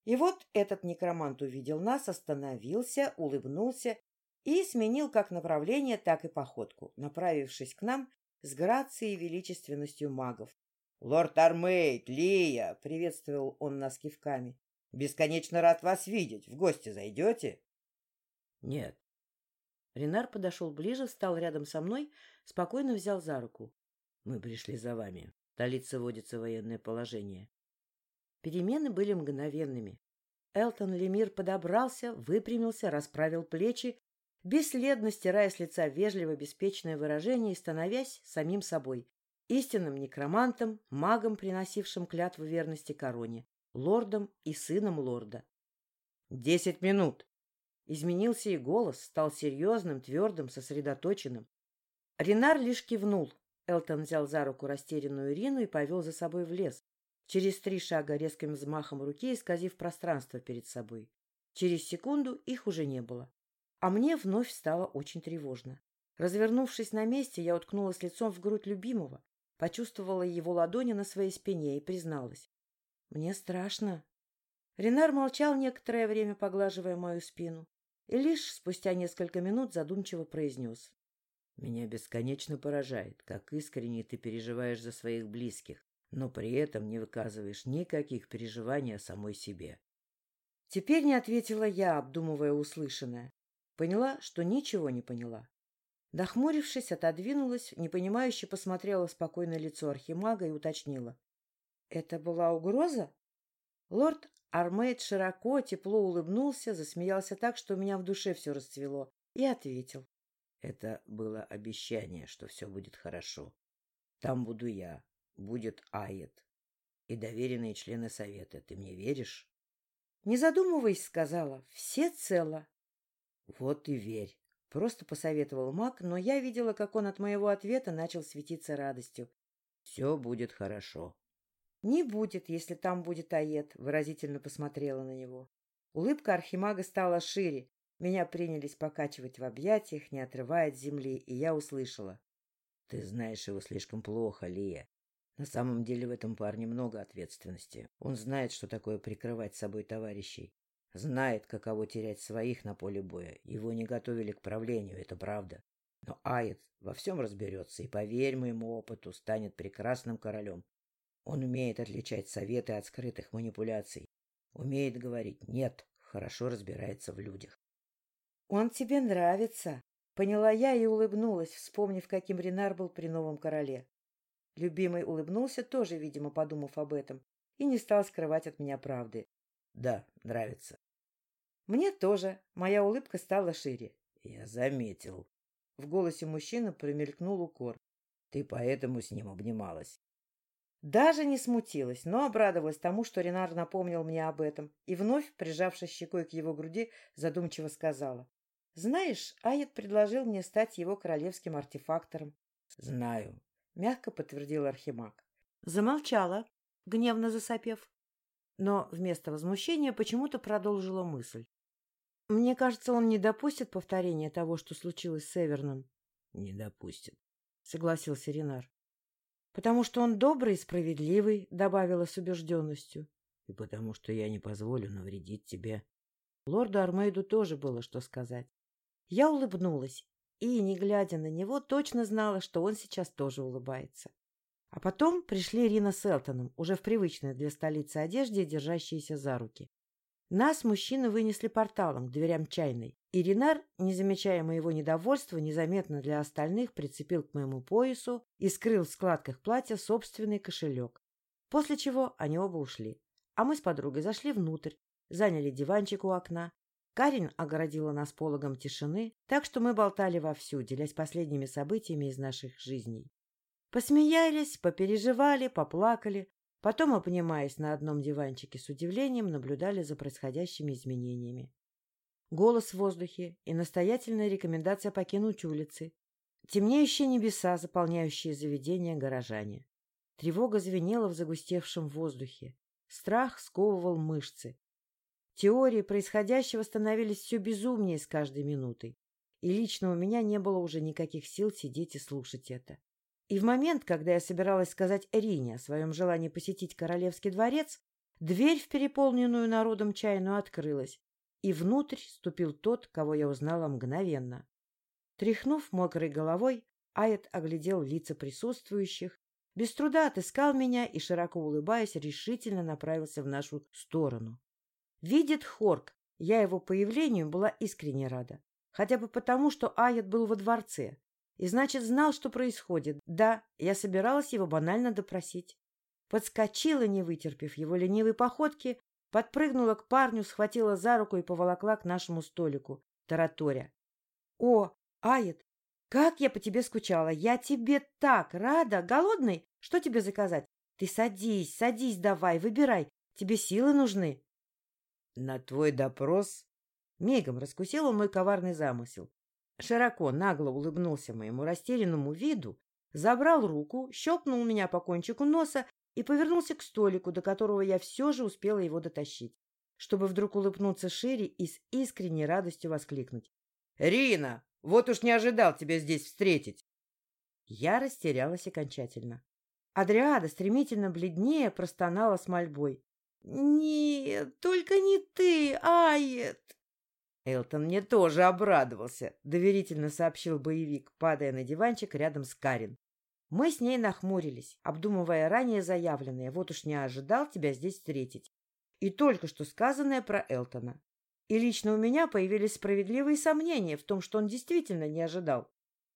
И вот этот некромант увидел нас, остановился, улыбнулся и сменил как направление, так и походку, направившись к нам с грацией и величественностью магов. «Лорд Армейд, Лия!» — приветствовал он нас кивками. «Бесконечно рад вас видеть. В гости зайдете?» «Нет». Ренар подошел ближе, встал рядом со мной, спокойно взял за руку. «Мы пришли за вами. В столице вводится военное положение». Перемены были мгновенными. Элтон Лемир подобрался, выпрямился, расправил плечи, бесследно стирая с лица вежливо беспечное выражение и становясь самим собой, истинным некромантом, магом, приносившим клятву верности короне, лордом и сыном лорда. «Десять минут!» Изменился и голос, стал серьезным, твердым, сосредоточенным. Ренар лишь кивнул. Элтон взял за руку растерянную Ирину и повел за собой в лес, через три шага резким взмахом руки исказив пространство перед собой. Через секунду их уже не было. А мне вновь стало очень тревожно. Развернувшись на месте, я уткнулась лицом в грудь любимого, почувствовала его ладони на своей спине и призналась. «Мне страшно». Ренар молчал некоторое время, поглаживая мою спину, и лишь спустя несколько минут задумчиво произнес. «Меня бесконечно поражает, как искренне ты переживаешь за своих близких, но при этом не выказываешь никаких переживаний о самой себе». Теперь не ответила я, обдумывая услышанное. Поняла, что ничего не поняла. Нахмурившись, отодвинулась, непонимающе посмотрела спокойное лицо архимага и уточнила. — Это была угроза? Лорд Армейд широко, тепло улыбнулся, засмеялся так, что у меня в душе все расцвело, и ответил. — Это было обещание, что все будет хорошо. Там буду я, будет Айет и доверенные члены совета. Ты мне веришь? — Не задумываясь, сказала. — Все цело. — Вот и верь. Просто посоветовал маг, но я видела, как он от моего ответа начал светиться радостью. — Все будет хорошо. — Не будет, если там будет Аед, — выразительно посмотрела на него. Улыбка архимага стала шире. Меня принялись покачивать в объятиях, не отрывая от земли, и я услышала. — Ты знаешь его слишком плохо, Лия. На самом деле в этом парне много ответственности. Он знает, что такое прикрывать собой товарищей. Знает, каково терять своих на поле боя. Его не готовили к правлению, это правда. Но Ает во всем разберется и, поверь моему опыту, станет прекрасным королем. Он умеет отличать советы от скрытых манипуляций. Умеет говорить «нет», хорошо разбирается в людях. «Он тебе нравится», — поняла я и улыбнулась, вспомнив, каким Ренар был при новом короле. Любимый улыбнулся, тоже, видимо, подумав об этом, и не стал скрывать от меня правды. Да, нравится. Мне тоже. Моя улыбка стала шире. Я заметил. В голосе мужчины промелькнул укор. Ты поэтому с ним обнималась. Даже не смутилась, но обрадовалась тому, что Ренар напомнил мне об этом, и вновь, прижавшись щекой к его груди, задумчиво сказала. «Знаешь, Айет предложил мне стать его королевским артефактором». «Знаю», — мягко подтвердил Архимаг. Замолчала, гневно засопев но вместо возмущения почему-то продолжила мысль. Мне кажется, он не допустит повторения того, что случилось с Эверном. — Не допустит, — согласился Ренар. — Потому что он добрый и справедливый, — добавила с убежденностью. — И потому что я не позволю навредить тебе. Лорду Армейду тоже было что сказать. Я улыбнулась и, не глядя на него, точно знала, что он сейчас тоже улыбается. А потом пришли Рина с Элтоном, уже в привычной для столицы одежде, держащиеся за руки. Нас мужчины вынесли порталом к дверям чайной, и Ринар, не замечая моего недовольства, незаметно для остальных прицепил к моему поясу и скрыл в складках платья собственный кошелек. После чего они оба ушли. а мы с подругой зашли внутрь, заняли диванчик у окна. Карин огородила нас пологом тишины, так что мы болтали вовсю, делясь последними событиями из наших жизней. Посмеялись, попереживали, поплакали, потом, обнимаясь на одном диванчике с удивлением, наблюдали за происходящими изменениями. Голос в воздухе и настоятельная рекомендация покинуть улицы. Темнеющие небеса, заполняющие заведения горожане. Тревога звенела в загустевшем воздухе. Страх сковывал мышцы. Теории происходящего становились все безумнее с каждой минутой. И лично у меня не было уже никаких сил сидеть и слушать это. И в момент, когда я собиралась сказать Эрине о своем желании посетить Королевский дворец, дверь в переполненную народом чайную открылась, и внутрь ступил тот, кого я узнала мгновенно. Тряхнув мокрой головой, Айет оглядел лица присутствующих, без труда отыскал меня и, широко улыбаясь, решительно направился в нашу сторону. Видит Хорк, я его появлению была искренне рада. Хотя бы потому, что Айет был во дворце. И значит, знал, что происходит. Да, я собиралась его банально допросить. Подскочила, не вытерпев его ленивой походки, подпрыгнула к парню, схватила за руку и поволокла к нашему столику, тараторя. — О, Айет, как я по тебе скучала! Я тебе так рада! Голодный? Что тебе заказать? Ты садись, садись давай, выбирай. Тебе силы нужны. На твой допрос мигом раскусил он мой коварный замысел. Широко, нагло улыбнулся моему растерянному виду, забрал руку, щелкнул меня по кончику носа и повернулся к столику, до которого я все же успела его дотащить, чтобы вдруг улыбнуться шире и с искренней радостью воскликнуть. — Рина, вот уж не ожидал тебя здесь встретить! Я растерялась окончательно. Адриада, стремительно бледнее, простонала с мольбой. — Нет, только не ты, Айет! Элтон мне тоже обрадовался, — доверительно сообщил боевик, падая на диванчик рядом с Карин. Мы с ней нахмурились, обдумывая ранее заявленное, вот уж не ожидал тебя здесь встретить. И только что сказанное про Элтона. И лично у меня появились справедливые сомнения в том, что он действительно не ожидал.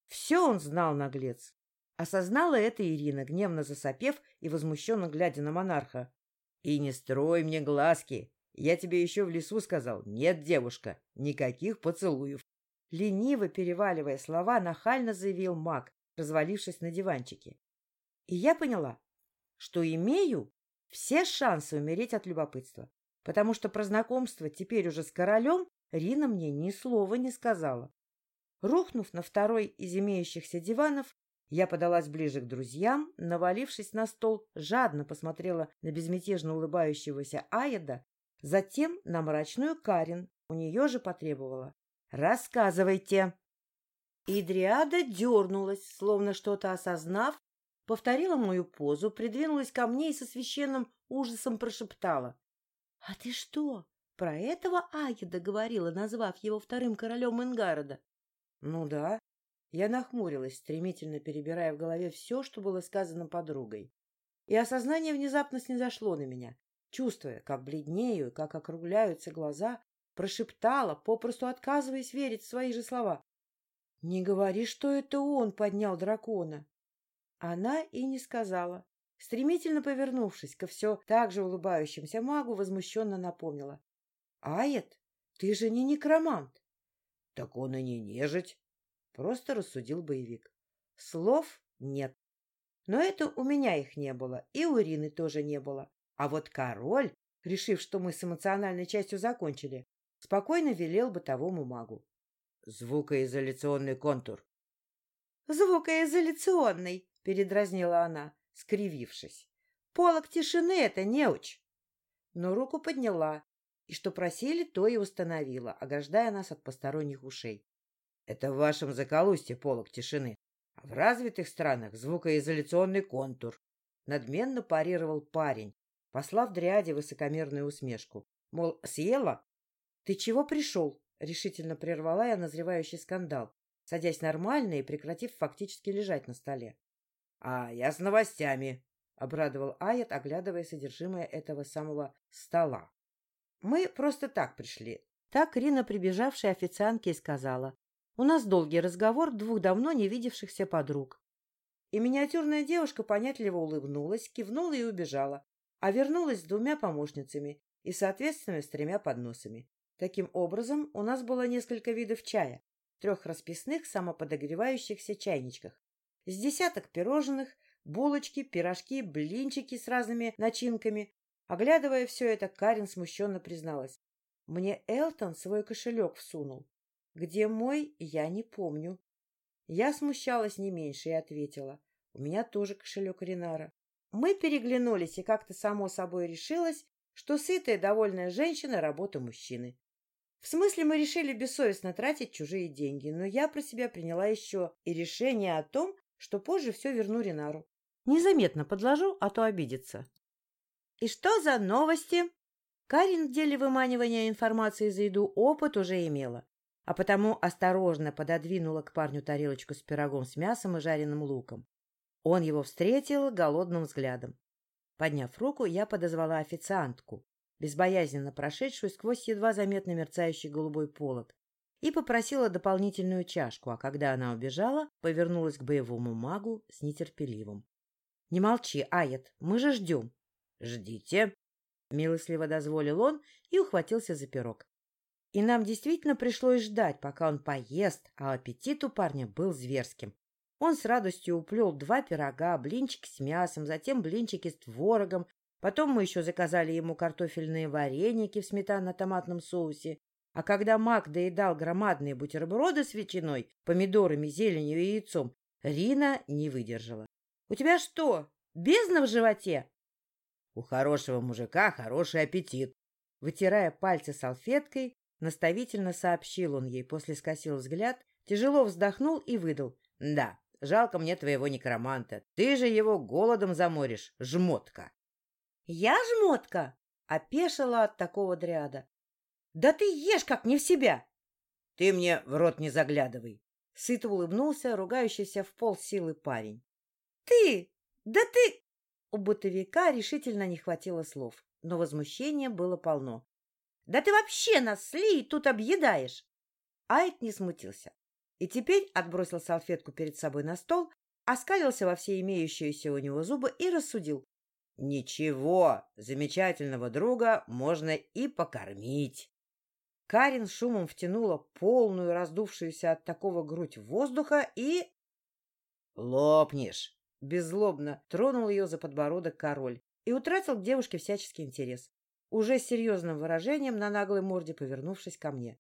Все он знал, наглец. Осознала это Ирина, гневно засопев и возмущенно глядя на монарха. — И не строй мне глазки, я тебе еще в лесу сказал, нет, девушка, никаких поцелуев. Лениво переваливая слова, нахально заявил маг, развалившись на диванчике. И я поняла, что имею все шансы умереть от любопытства, потому что про знакомство теперь уже с королем Рина мне ни слова не сказала. Рухнув на второй из имеющихся диванов, я подалась ближе к друзьям, навалившись на стол, жадно посмотрела на безмятежно улыбающегося Аяда Затем на мрачную Карин. У нее же потребовала. «Рассказывайте!» Идриада дернулась, словно что-то осознав, повторила мою позу, придвинулась ко мне и со священным ужасом прошептала. — А ты что, про этого Агида говорила, назвав его вторым королем Ингорода? — Ну да. Я нахмурилась, стремительно перебирая в голове все, что было сказано подругой. И осознание внезапно снизошло на меня чувствуя, как бледнею как округляются глаза, прошептала, попросту отказываясь верить в свои же слова. — Не говори, что это он поднял дракона. Она и не сказала. Стремительно повернувшись ко все так же улыбающимся магу, возмущенно напомнила. — Ает, ты же не некромант. — Так он и не нежить, — просто рассудил боевик. Слов нет. Но это у меня их не было, и у Ирины тоже не было. А вот король, решив, что мы с эмоциональной частью закончили, спокойно велел бытовому магу. Звукоизоляционный контур. Звукоизоляционный, передразнила она, скривившись. Полок тишины — это неуч. Но руку подняла, и что просили, то и установила, ограждая нас от посторонних ушей. Это в вашем заколустье полок тишины, а в развитых странах звукоизоляционный контур. Надменно парировал парень, послав дряде высокомерную усмешку. Мол, съела? — Ты чего пришел? — решительно прервала я назревающий скандал, садясь нормально и прекратив фактически лежать на столе. — А, я с новостями, — обрадовал Аят, оглядывая содержимое этого самого стола. — Мы просто так пришли. Так Рина, прибежавшая официантке, и сказала. У нас долгий разговор двух давно не видевшихся подруг. И миниатюрная девушка понятливо улыбнулась, кивнула и убежала, а вернулась с двумя помощницами и, соответственно, с тремя подносами. Таким образом, у нас было несколько видов чая трех расписных самоподогревающихся чайничках, с десяток пирожных, булочки, пирожки, блинчики с разными начинками. Оглядывая все это, Карин смущенно призналась. Мне Элтон свой кошелек всунул. Где мой, я не помню. Я смущалась не меньше и ответила. У меня тоже кошелек Ринара. Мы переглянулись, и как-то само собой решилось, что сытая, довольная женщина – работа мужчины. В смысле, мы решили бессовестно тратить чужие деньги, но я про себя приняла еще и решение о том, что позже все верну Ринару. Незаметно подложу, а то обидится. И что за новости? Карин в деле выманивания информации за еду опыт уже имела, а потому осторожно пододвинула к парню тарелочку с пирогом с мясом и жареным луком. Он его встретил голодным взглядом. Подняв руку, я подозвала официантку, безбоязненно прошедшую сквозь едва заметно мерцающий голубой полог, и попросила дополнительную чашку, а когда она убежала, повернулась к боевому магу с нетерпеливым. — Не молчи, Аят, мы же ждем. — Ждите, — милостливо дозволил он и ухватился за пирог. И нам действительно пришлось ждать, пока он поест, а аппетит у парня был зверским. Он с радостью уплел два пирога, блинчики с мясом, затем блинчики с творогом, потом мы еще заказали ему картофельные вареники в сметанно-томатном соусе, а когда маг доедал громадные бутерброды с ветчиной, помидорами, зеленью и яйцом, Рина не выдержала. — У тебя что, бездна в животе? — У хорошего мужика хороший аппетит. Вытирая пальцы салфеткой, наставительно сообщил он ей, после скосил взгляд, тяжело вздохнул и выдал. — Да, жалко мне твоего некроманта. Ты же его голодом заморишь, жмотка. — Я жмотка? — опешила от такого дряда. — Да ты ешь как не в себя! — Ты мне в рот не заглядывай! Сыто улыбнулся ругающийся в пол силы парень. — Ты! Да ты! У бытовика решительно не хватило слов, но возмущения было полно. — Да ты вообще нас сли и тут объедаешь! Айк не смутился и теперь отбросил салфетку перед собой на стол, оскалился во все имеющиеся у него зубы и рассудил. — Ничего, замечательного друга можно и покормить. Карин шумом втянула полную раздувшуюся от такого грудь воздуха и... — Лопнешь! Беззлобно тронул ее за подбородок король и утратил девушке всяческий интерес, уже с серьезным выражением на наглой морде повернувшись ко мне.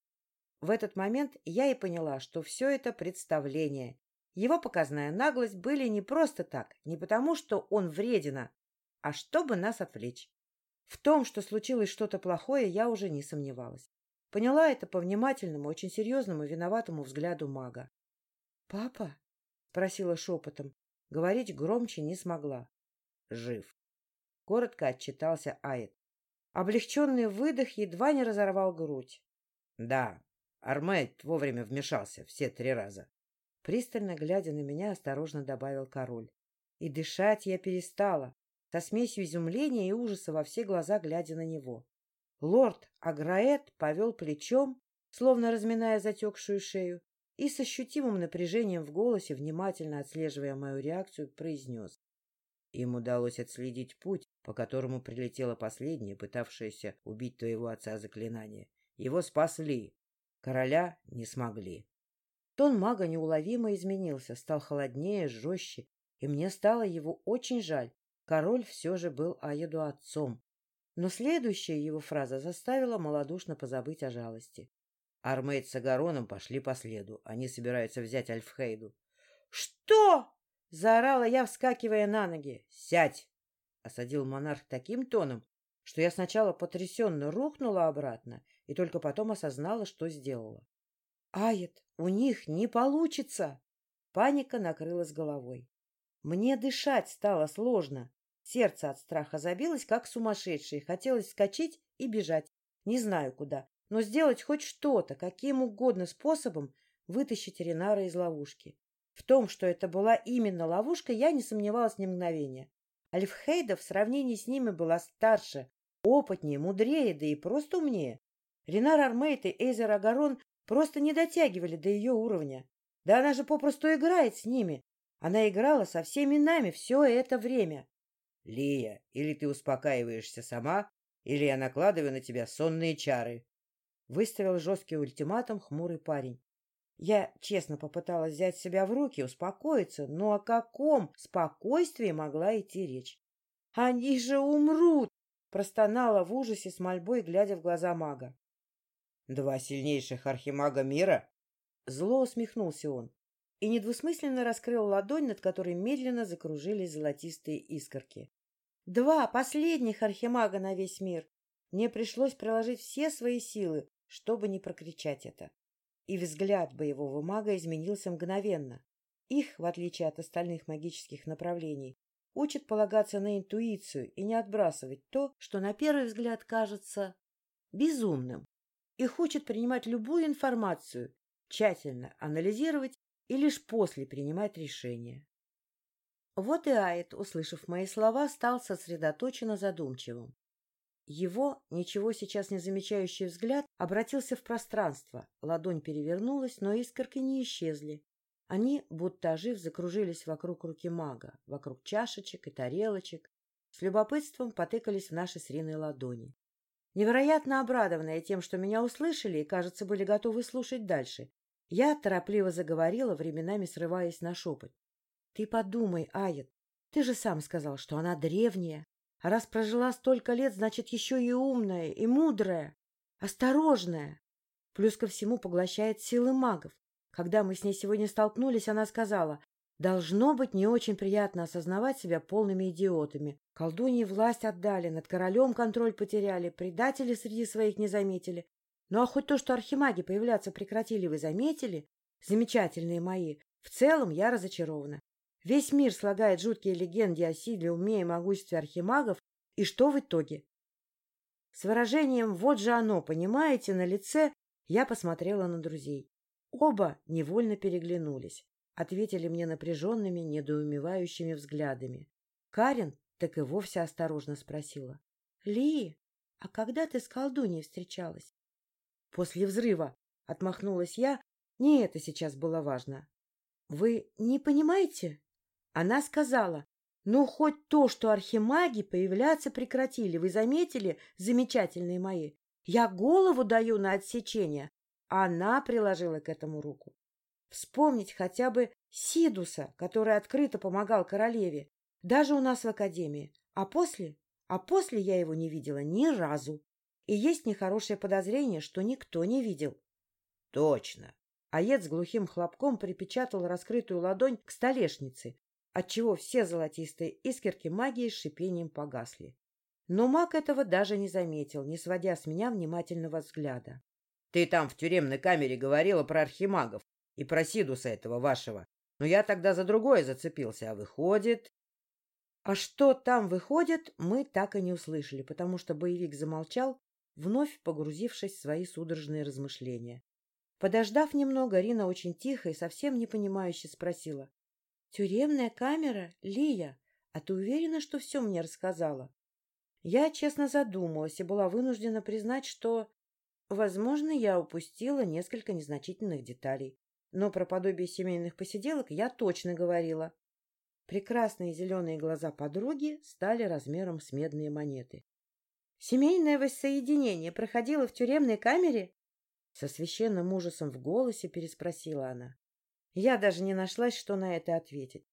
В этот момент я и поняла, что все это представление. Его показная наглость были не просто так, не потому, что он вредина, а чтобы нас отвлечь. В том, что случилось что-то плохое, я уже не сомневалась. Поняла это по внимательному, очень серьезному, виноватому взгляду мага. — Папа? — спросила шепотом, Говорить громче не смогла. Жив. Коротко отчитался Айд. Облегченный выдох едва не разорвал грудь. Да, Армейд вовремя вмешался все три раза. Пристально глядя на меня, осторожно добавил король. И дышать я перестала, со смесью изумления и ужаса во все глаза глядя на него. Лорд Аграэт повел плечом, словно разминая затекшую шею, и с ощутимым напряжением в голосе, внимательно отслеживая мою реакцию, произнес. Им удалось отследить путь, по которому прилетела последняя, пытавшаяся убить твоего отца заклинание. Его спасли. Короля не смогли. Тон мага неуловимо изменился, стал холоднее, жестче, и мне стало его очень жаль. Король все же был Аеду отцом. Но следующая его фраза заставила малодушно позабыть о жалости. Армейд с Агароном пошли по следу. Они собираются взять Альфхейду. — Что? — заорала я, вскакивая на ноги. — Сядь! — осадил монарх таким тоном, что я сначала потрясенно рухнула обратно и только потом осознала, что сделала. — Ает, у них не получится! Паника накрылась головой. Мне дышать стало сложно. Сердце от страха забилось, как сумасшедшее. Хотелось скачать и бежать. Не знаю куда но сделать хоть что-то, каким угодно способом вытащить Ренара из ловушки. В том, что это была именно ловушка, я не сомневалась ни мгновения. Альфхейда в сравнении с ними была старше, опытнее, мудрее, да и просто умнее. Ренар Армейт и Эйзер Агарон просто не дотягивали до ее уровня. Да она же попросту играет с ними. Она играла со всеми нами все это время. Лия, или ты успокаиваешься сама, или я накладываю на тебя сонные чары. Выставил жесткий ультиматум хмурый парень. Я честно попыталась взять себя в руки, успокоиться, но о каком спокойствии могла идти речь? «Они же умрут!» — простонала в ужасе с мольбой, глядя в глаза мага. «Два сильнейших архимага мира?» Зло усмехнулся он и недвусмысленно раскрыл ладонь, над которой медленно закружились золотистые искорки. «Два последних архимага на весь мир!» Мне пришлось приложить все свои силы, чтобы не прокричать это. И взгляд боевого мага изменился мгновенно. Их, в отличие от остальных магических направлений, учат полагаться на интуицию и не отбрасывать то, что на первый взгляд кажется безумным. Их учат принимать любую информацию, тщательно анализировать и лишь после принимать решения. Вот и Айд, услышав мои слова, стал сосредоточенно задумчивым. Его, ничего сейчас не замечающий взгляд, обратился в пространство. Ладонь перевернулась, но искорки не исчезли. Они, будто ожив, закружились вокруг руки мага, вокруг чашечек и тарелочек. С любопытством потыкались в наши с Риной ладони. Невероятно обрадованная тем, что меня услышали и, кажется, были готовы слушать дальше, я торопливо заговорила, временами срываясь на шепот. — Ты подумай, Аят, ты же сам сказал, что она древняя, раз прожила столько лет, значит, еще и умная, и мудрая, осторожная. Плюс ко всему поглощает силы магов. Когда мы с ней сегодня столкнулись, она сказала, должно быть не очень приятно осознавать себя полными идиотами. Колдуньи власть отдали, над королем контроль потеряли, предатели среди своих не заметили. Ну а хоть то, что архимаги появляться прекратили, вы заметили? Замечательные мои. В целом я разочарована. Весь мир слагает жуткие легенды о силе, уме и могуществе архимагов, и что в итоге? С выражением «вот же оно, понимаете?» на лице я посмотрела на друзей. Оба невольно переглянулись, ответили мне напряженными, недоумевающими взглядами. Карин так и вовсе осторожно спросила. — Ли, а когда ты с колдуньей встречалась? — После взрыва, — отмахнулась я. Не это сейчас было важно. — Вы не понимаете? Она сказала, ну, хоть то, что архимаги появляться прекратили. Вы заметили, замечательные мои? Я голову даю на отсечение. Она приложила к этому руку. Вспомнить хотя бы Сидуса, который открыто помогал королеве, даже у нас в академии. А после? А после я его не видела ни разу. И есть нехорошее подозрение, что никто не видел. — Точно. Аед с глухим хлопком припечатал раскрытую ладонь к столешнице, отчего все золотистые искорки магии с шипением погасли. Но маг этого даже не заметил, не сводя с меня внимательного взгляда. — Ты там в тюремной камере говорила про архимагов и про Сидуса этого вашего. Но я тогда за другое зацепился, а выходит... А что там выходит, мы так и не услышали, потому что боевик замолчал, вновь погрузившись в свои судорожные размышления. Подождав немного, Рина очень тихо и совсем непонимающе спросила. Тюремная камера? Лия, а ты уверена, что все мне рассказала? Я честно задумалась и была вынуждена признать, что, возможно, я упустила несколько незначительных деталей. Но про подобие семейных посиделок я точно говорила. Прекрасные зеленые глаза подруги стали размером с медные монеты. «Семейное воссоединение проходило в тюремной камере?» Со священным ужасом в голосе переспросила она. Я даже не нашлась, что на это ответить.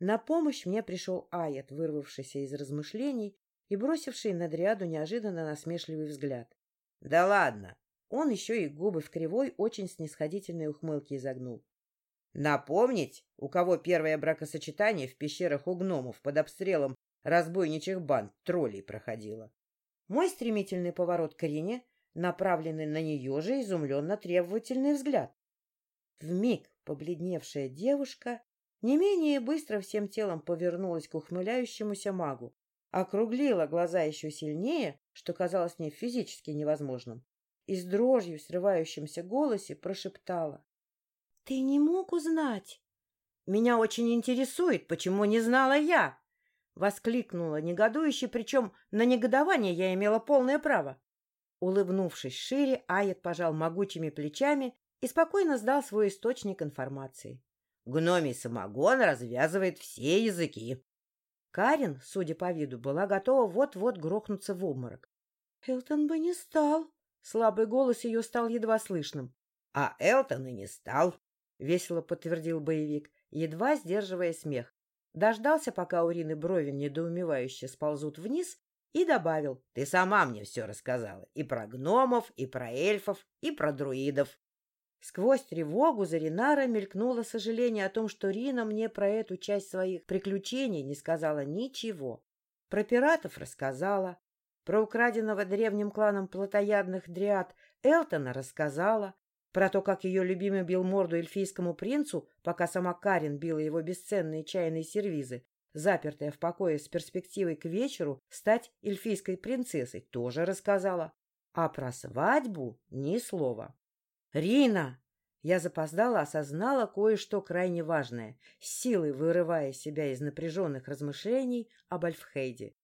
На помощь мне пришел Аят, вырвавшийся из размышлений и бросивший на Дриаду неожиданно насмешливый взгляд. — Да ладно! Он еще и губы в кривой, очень снисходительной ухмылке изогнул. — Напомнить, у кого первое бракосочетание в пещерах у гномов под обстрелом разбойничьих банд троллей проходило? Мой стремительный поворот к Рине, направленный на нее же изумленно требовательный взгляд. Вмиг Побледневшая девушка не менее быстро всем телом повернулась к ухмыляющемуся магу, округлила глаза еще сильнее, что казалось мне физически невозможным, и с дрожью, срывающимся голосе прошептала. — Ты не мог узнать? — Меня очень интересует, почему не знала я! — воскликнула негодующе, причем на негодование я имела полное право. Улыбнувшись шире, Аят пожал могучими плечами и спокойно сдал свой источник информации. Гномий самогон развязывает все языки. Карин, судя по виду, была готова вот-вот грохнуться в обморок. — Элтон бы не стал. Слабый голос ее стал едва слышным. — А Элтон и не стал, — весело подтвердил боевик, едва сдерживая смех. Дождался, пока у Рины брови недоумевающе сползут вниз, и добавил. — Ты сама мне все рассказала. И про гномов, и про эльфов, и про друидов. Сквозь тревогу за Ринара мелькнуло сожаление о том, что Рина мне про эту часть своих приключений не сказала ничего. Про пиратов рассказала, про украденного древним кланом плотоядных дриад Элтона рассказала, про то, как ее любимый бил морду эльфийскому принцу, пока сама Карин била его бесценные чайные сервизы, запертая в покое с перспективой к вечеру стать эльфийской принцессой, тоже рассказала. А про свадьбу ни слова. «Рина!» Я запоздала, осознала кое-что крайне важное, с силой вырывая себя из напряженных размышлений об Альфхейде.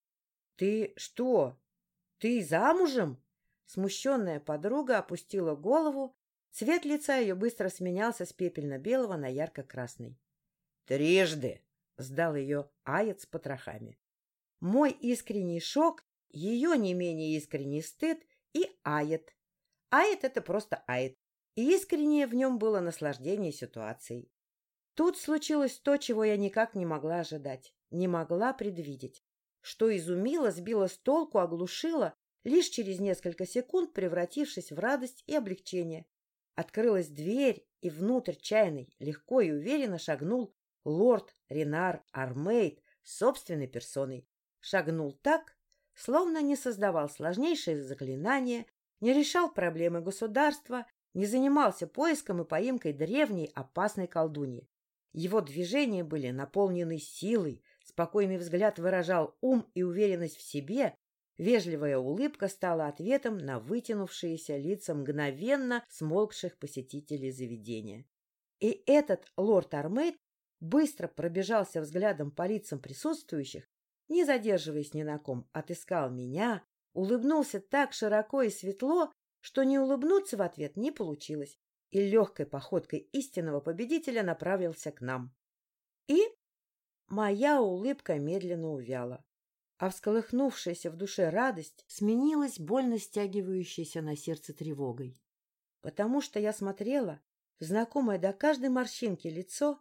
«Ты что? Ты замужем?» Смущенная подруга опустила голову, цвет лица ее быстро сменялся с пепельно-белого на ярко-красный. «Трижды!» — сдал ее Аяц с потрохами. Мой искренний шок, ее не менее искренний стыд и Ает. Ает — это просто Ает и искреннее в нем было наслаждение ситуацией. Тут случилось то, чего я никак не могла ожидать, не могла предвидеть, что изумило, сбило с толку, оглушило, лишь через несколько секунд превратившись в радость и облегчение. Открылась дверь, и внутрь чайной легко и уверенно шагнул лорд Ренар Армейд собственной персоной. Шагнул так, словно не создавал сложнейшие заклинания, не решал проблемы государства, не занимался поиском и поимкой древней опасной колдуньи. Его движения были наполнены силой, спокойный взгляд выражал ум и уверенность в себе, вежливая улыбка стала ответом на вытянувшиеся лица мгновенно смолкших посетителей заведения. И этот лорд Армейд быстро пробежался взглядом по лицам присутствующих, не задерживаясь ни на ком, отыскал меня, улыбнулся так широко и светло, что не улыбнуться в ответ не получилось, и легкой походкой истинного победителя направился к нам. И моя улыбка медленно увяла, а всколыхнувшаяся в душе радость сменилась больно стягивающейся на сердце тревогой. Потому что я смотрела знакомое до каждой морщинки лицо,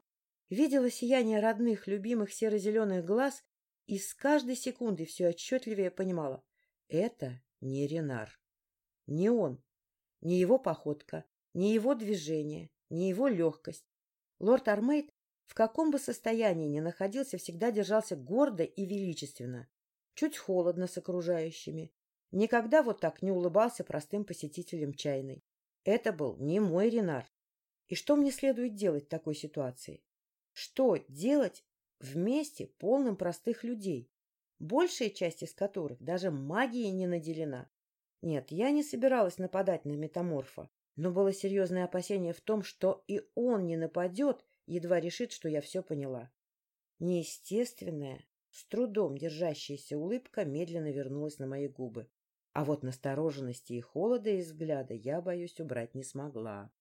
видела сияние родных, любимых серо-зеленых глаз и с каждой секундой все отчетливее понимала — это не Ренар. Не он, ни его походка, ни его движение, ни его легкость. Лорд Армейд в каком бы состоянии ни находился, всегда держался гордо и величественно, чуть холодно с окружающими. Никогда вот так не улыбался простым посетителям чайной. Это был не мой Ренар. И что мне следует делать в такой ситуации? Что делать вместе полным простых людей, большая часть из которых даже магией не наделена? Нет, я не собиралась нападать на метаморфа, но было серьезное опасение в том, что и он не нападет, едва решит, что я все поняла. Неестественная, с трудом держащаяся улыбка медленно вернулась на мои губы. А вот настороженности и холода из взгляда я, боюсь, убрать не смогла.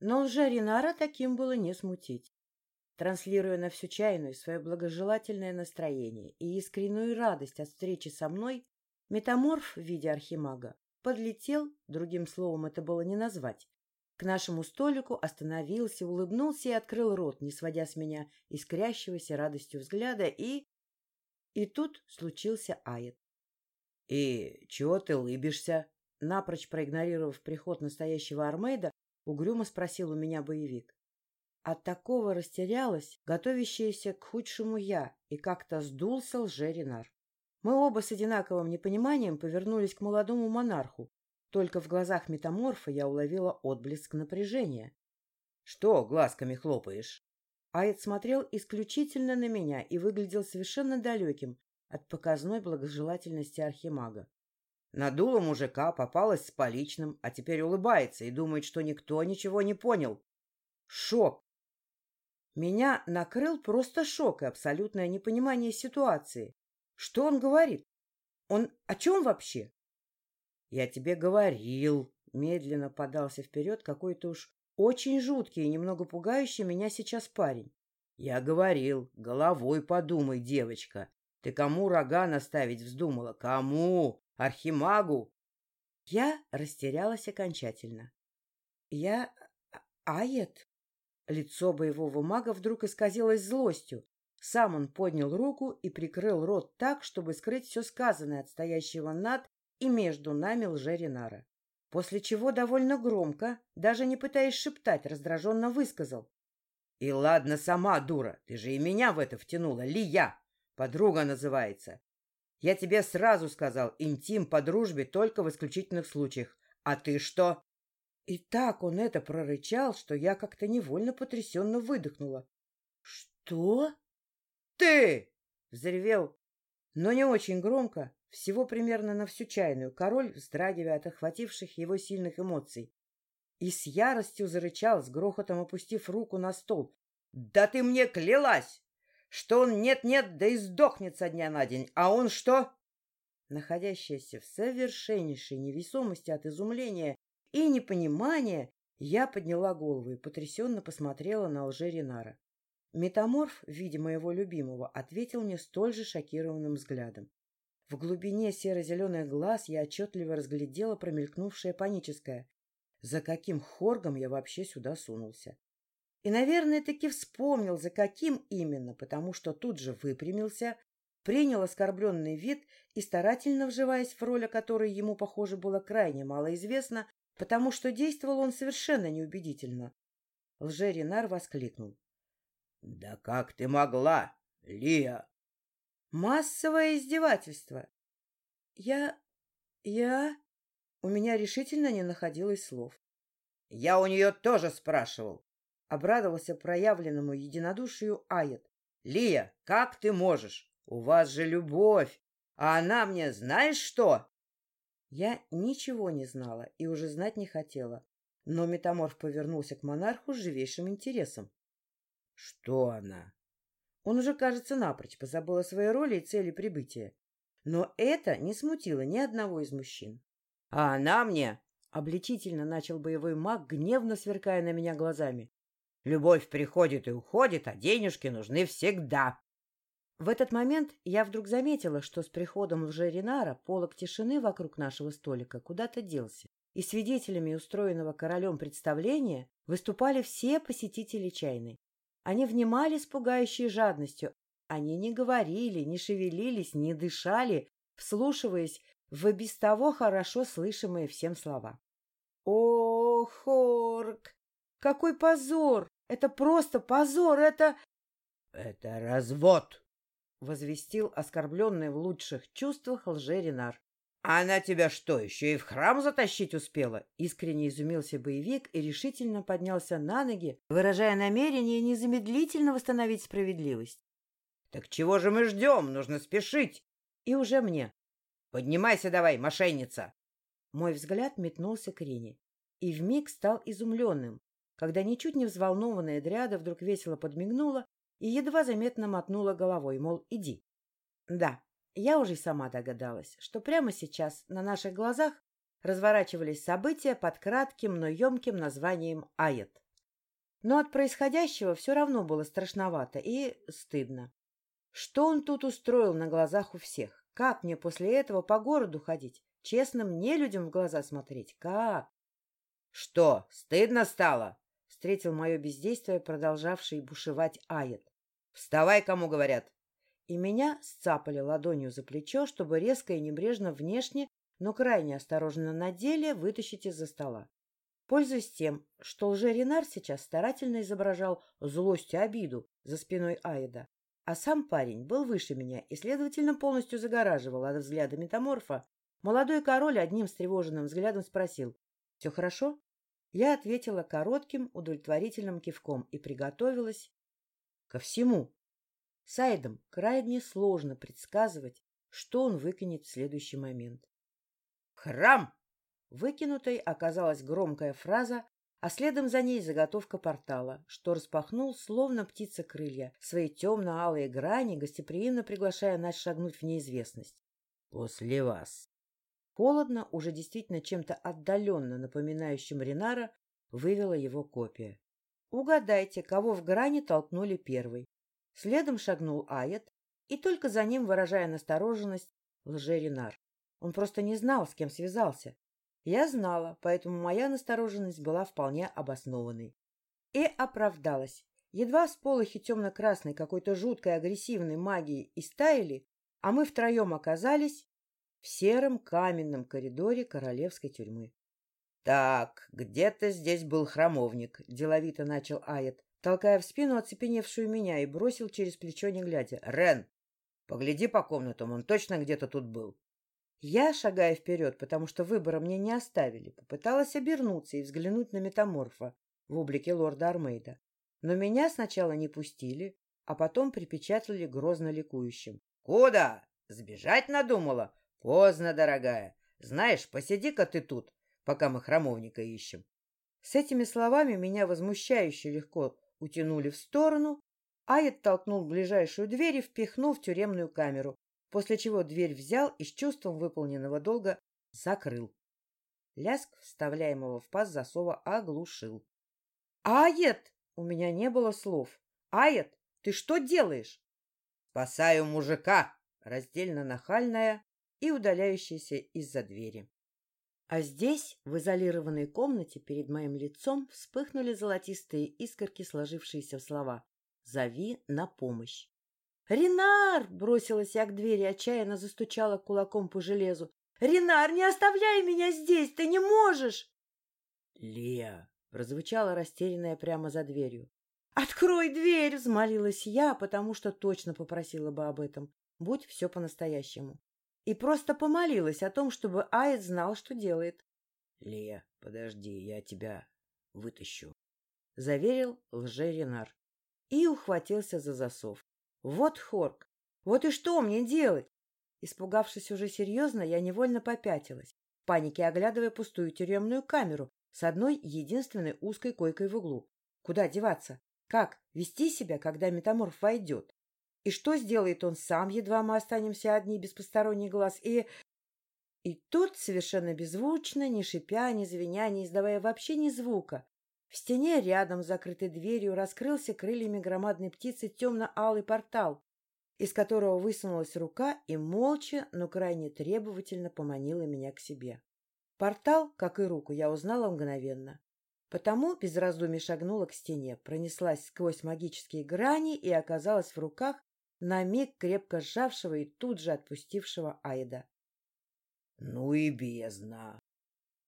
Но лжа таким было не смутить. Транслируя на всю чайную свое благожелательное настроение и искреннюю радость от встречи со мной, Метаморф в виде архимага подлетел, другим словом это было не назвать, к нашему столику, остановился, улыбнулся и открыл рот, не сводя с меня искрящегося радостью взгляда, и... И тут случился Ает. — И чего ты улыбишься? Напрочь проигнорировав приход настоящего Армейда, угрюмо спросил у меня боевик. От такого растерялась, готовящаяся к худшему я, и как-то сдулся лжеринар. Мы оба с одинаковым непониманием повернулись к молодому монарху. Только в глазах метаморфа я уловила отблеск напряжения. — Что глазками хлопаешь? Аид смотрел исключительно на меня и выглядел совершенно далеким от показной благожелательности архимага. Надула мужика, попалась с поличным, а теперь улыбается и думает, что никто ничего не понял. Шок! Меня накрыл просто шок и абсолютное непонимание ситуации. Что он говорит? Он о чем вообще? Я тебе говорил, медленно подался вперед какой-то уж очень жуткий и немного пугающий меня сейчас парень. Я говорил, головой подумай, девочка. Ты кому рога наставить вздумала? Кому? Архимагу? Я растерялась окончательно. Я... Ает? Лицо боевого мага вдруг исказилось злостью. Сам он поднял руку и прикрыл рот так, чтобы скрыть все сказанное от стоящего над и между нами лжеринара. После чего довольно громко, даже не пытаясь шептать, раздраженно высказал. — И ладно сама, дура, ты же и меня в это втянула, Лия, подруга называется. Я тебе сразу сказал, интим по дружбе только в исключительных случаях. А ты что? И так он это прорычал, что я как-то невольно потрясенно выдохнула. — Что? «Ты!» — взревел, но не очень громко, всего примерно на всю чайную, король, вздрагивая от охвативших его сильных эмоций. И с яростью зарычал, с грохотом опустив руку на стол. «Да ты мне клялась, что он нет-нет, да и сдохнет со дня на день, а он что?» Находящаяся в совершеннейшей невесомости от изумления и непонимания, я подняла голову и потрясенно посмотрела на лже Ренара. Метаморф, видя моего любимого, ответил мне столь же шокированным взглядом. В глубине серо-зеленых глаз я отчетливо разглядела промелькнувшее паническое. За каким хоргом я вообще сюда сунулся? И, наверное, таки вспомнил, за каким именно, потому что тут же выпрямился, принял оскорбленный вид и, старательно вживаясь в роль, о которой ему, похоже, было крайне мало известно, потому что действовал он совершенно неубедительно. Лжеринар воскликнул. Да как ты могла, Лия? Массовое издевательство. Я... я... У меня решительно не находилось слов. Я у нее тоже спрашивал. Обрадовался проявленному единодушию Ает. Лия, как ты можешь? У вас же любовь. А она мне знаешь что? Я ничего не знала и уже знать не хотела. Но метаморф повернулся к монарху с живейшим интересом. Что она? Он уже, кажется, напрочь позабыл о своей роли и цели прибытия. Но это не смутило ни одного из мужчин. — А она мне... — обличительно начал боевой маг, гневно сверкая на меня глазами. — Любовь приходит и уходит, а денежки нужны всегда. В этот момент я вдруг заметила, что с приходом лжеринара полок тишины вокруг нашего столика куда-то делся, и свидетелями устроенного королем представления выступали все посетители чайной. Они внимали с пугающей жадностью. Они не говорили, не шевелились, не дышали, вслушиваясь в и без того хорошо слышимые всем слова. «О, Хорк! Какой позор! Это просто позор! Это...» «Это развод!» — возвестил оскорбленный в лучших чувствах лжеринар. «А она тебя что, еще и в храм затащить успела?» Искренне изумился боевик и решительно поднялся на ноги, выражая намерение незамедлительно восстановить справедливость. «Так чего же мы ждем? Нужно спешить!» И уже мне. «Поднимайся давай, мошенница!» Мой взгляд метнулся к Рине и вмиг стал изумленным, когда ничуть не взволнованная дряда вдруг весело подмигнула и едва заметно мотнула головой, мол, иди. Да, я уже сама догадалась, что прямо сейчас на наших глазах разворачивались события под кратким, но емким названием «Ает». Но от происходящего все равно было страшновато и стыдно. Что он тут устроил на глазах у всех? Как мне после этого по городу ходить? Честно, мне людям в глаза смотреть? Как? — Что, стыдно стало? — встретил мое бездействие, продолжавший бушевать Ает. — Вставай, кому говорят и меня сцапали ладонью за плечо, чтобы резко и небрежно внешне, но крайне осторожно на деле вытащить из-за стола. Пользуясь тем, что лжеринар сейчас старательно изображал злость и обиду за спиной Аида, а сам парень был выше меня и, следовательно, полностью загораживал от взгляда метаморфа, молодой король одним встревоженным взглядом спросил «Все хорошо?» Я ответила коротким, удовлетворительным кивком и приготовилась ко всему, Сайдом крайне сложно предсказывать, что он выкинет в следующий момент. «Храм!» Выкинутой оказалась громкая фраза, а следом за ней заготовка портала, что распахнул, словно птица крылья, свои темно-алые грани, гостеприимно приглашая нас шагнуть в неизвестность. «После вас!» Холодно, уже действительно чем-то отдаленно напоминающим Ринара, вывела его копия. Угадайте, кого в грани толкнули первый. Следом шагнул Айет, и только за ним, выражая настороженность, лжеринар. Он просто не знал, с кем связался. Я знала, поэтому моя настороженность была вполне обоснованной. И оправдалась. Едва сполохи темно-красной какой-то жуткой агрессивной магии истаяли, а мы втроем оказались в сером каменном коридоре королевской тюрьмы. — Так, где-то здесь был храмовник, — деловито начал Айет, толкая в спину оцепеневшую меня и бросил через плечо, не глядя. — Рен, погляди по комнатам, он точно где-то тут был. Я, шагая вперед, потому что выбора мне не оставили, попыталась обернуться и взглянуть на метаморфа в облике лорда Армейда. Но меня сначала не пустили, а потом припечатали грозно ликующим. — Куда? Сбежать надумала? Поздно, дорогая. Знаешь, посиди-ка ты тут, пока мы храмовника ищем. С этими словами меня возмущающе легко утянули в сторону, Айет толкнул ближайшую дверь и впихнул в тюремную камеру, после чего дверь взял и с чувством выполненного долга закрыл. Ляск вставляемого в паз засова оглушил. «Айет!» — у меня не было слов. «Айет, ты что делаешь?» «Спасаю мужика!» — раздельно нахальная и удаляющаяся из-за двери. А здесь, в изолированной комнате, перед моим лицом вспыхнули золотистые искорки, сложившиеся в слова «Зови на помощь». «Ренар!» — бросилась я к двери, отчаянно застучала кулаком по железу. «Ренар, не оставляй меня здесь! Ты не можешь!» «Лия!» — прозвучала растерянная прямо за дверью. «Открой дверь!» — взмолилась я, потому что точно попросила бы об этом. Будь все по-настоящему. И просто помолилась о том, чтобы Аид знал, что делает. — Лия, подожди, я тебя вытащу, — заверил лже-ренар. И ухватился за засов. Вот хорк! Вот и что мне делать? Испугавшись уже серьезно, я невольно попятилась, в панике оглядывая пустую тюремную камеру с одной единственной узкой койкой в углу. Куда деваться? Как вести себя, когда метаморф войдет? И что сделает он сам, едва мы останемся одни, без посторонних глаз? И... И тут, совершенно беззвучно, не шипя, не звеня, не издавая вообще ни звука, в стене рядом с закрытой дверью раскрылся крыльями громадной птицы темно-алый портал, из которого высунулась рука и молча, но крайне требовательно поманила меня к себе. Портал, как и руку, я узнала мгновенно. Потому без раздумий шагнула к стене, пронеслась сквозь магические грани и оказалась в руках на миг крепко сжавшего и тут же отпустившего Айда. — Ну и бездна!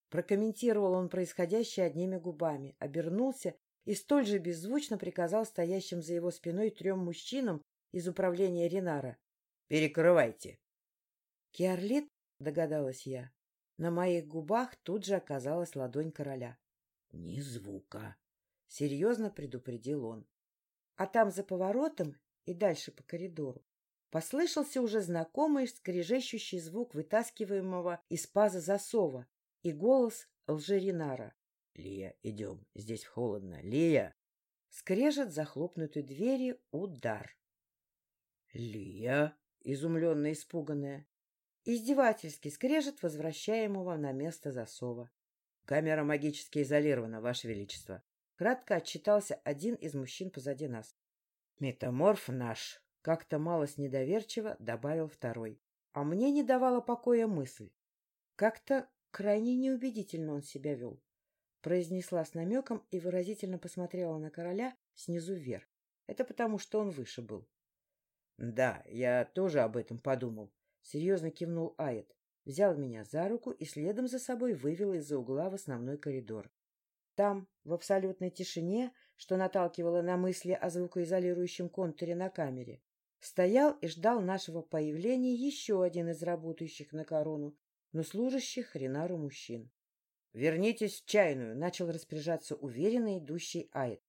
Прокомментировал он происходящее одними губами, обернулся и столь же беззвучно приказал стоящим за его спиной трем мужчинам из управления Ринара. — Перекрывайте! — Киарлит, — догадалась я. На моих губах тут же оказалась ладонь короля. — Ни звука! — серьезно предупредил он. А там за поворотом и дальше по коридору послышался уже знакомый скрежещущий звук вытаскиваемого из паза засова, и голос лжеринара. — Лия, идем, здесь холодно. Лия! Скрежет захлопнутой двери удар. — Лия! — изумленно испуганная. Издевательский скрежет возвращаемого на место засова. — Камера магически изолирована, Ваше Величество. Кратко отчитался один из мужчин позади нас. — Метаморф наш! — как-то малость недоверчиво добавил второй. А мне не давала покоя мысль. Как-то Крайне неубедительно он себя вел. Произнесла с намеком и выразительно посмотрела на короля снизу вверх. Это потому, что он выше был. — Да, я тоже об этом подумал. Серьезно кивнул Айет. Взял меня за руку и следом за собой вывел из-за угла в основной коридор. Там, в абсолютной тишине, что наталкивало на мысли о звукоизолирующем контуре на камере, стоял и ждал нашего появления еще один из работающих на корону но служащих Ренару мужчин. «Вернитесь в чайную», — начал распоряжаться уверенно идущий Айд.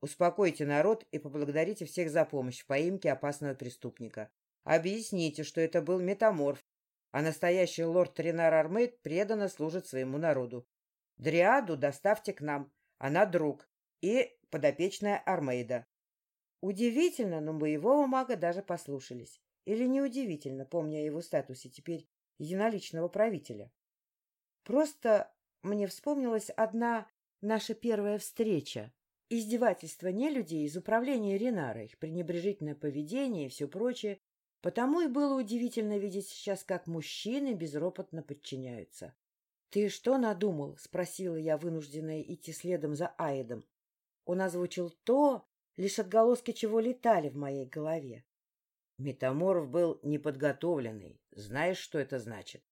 «Успокойте народ и поблагодарите всех за помощь в поимке опасного преступника. Объясните, что это был метаморф, а настоящий лорд Ренар Армейд преданно служит своему народу. Дриаду доставьте к нам, она друг, и подопечная Армейда». Удивительно, но боевого мага даже послушались. Или неудивительно, помня о его статусе теперь единоличного правителя. Просто мне вспомнилась одна наша первая встреча, издевательства не людей из управления Ренара, их пренебрежительное поведение и все прочее, потому и было удивительно видеть сейчас, как мужчины безропотно подчиняются. — Ты что надумал? — спросила я, вынужденная идти следом за Аидом. Он озвучил то, лишь отголоски чего летали в моей голове. Метаморф был неподготовленный. Знаешь, что это значит?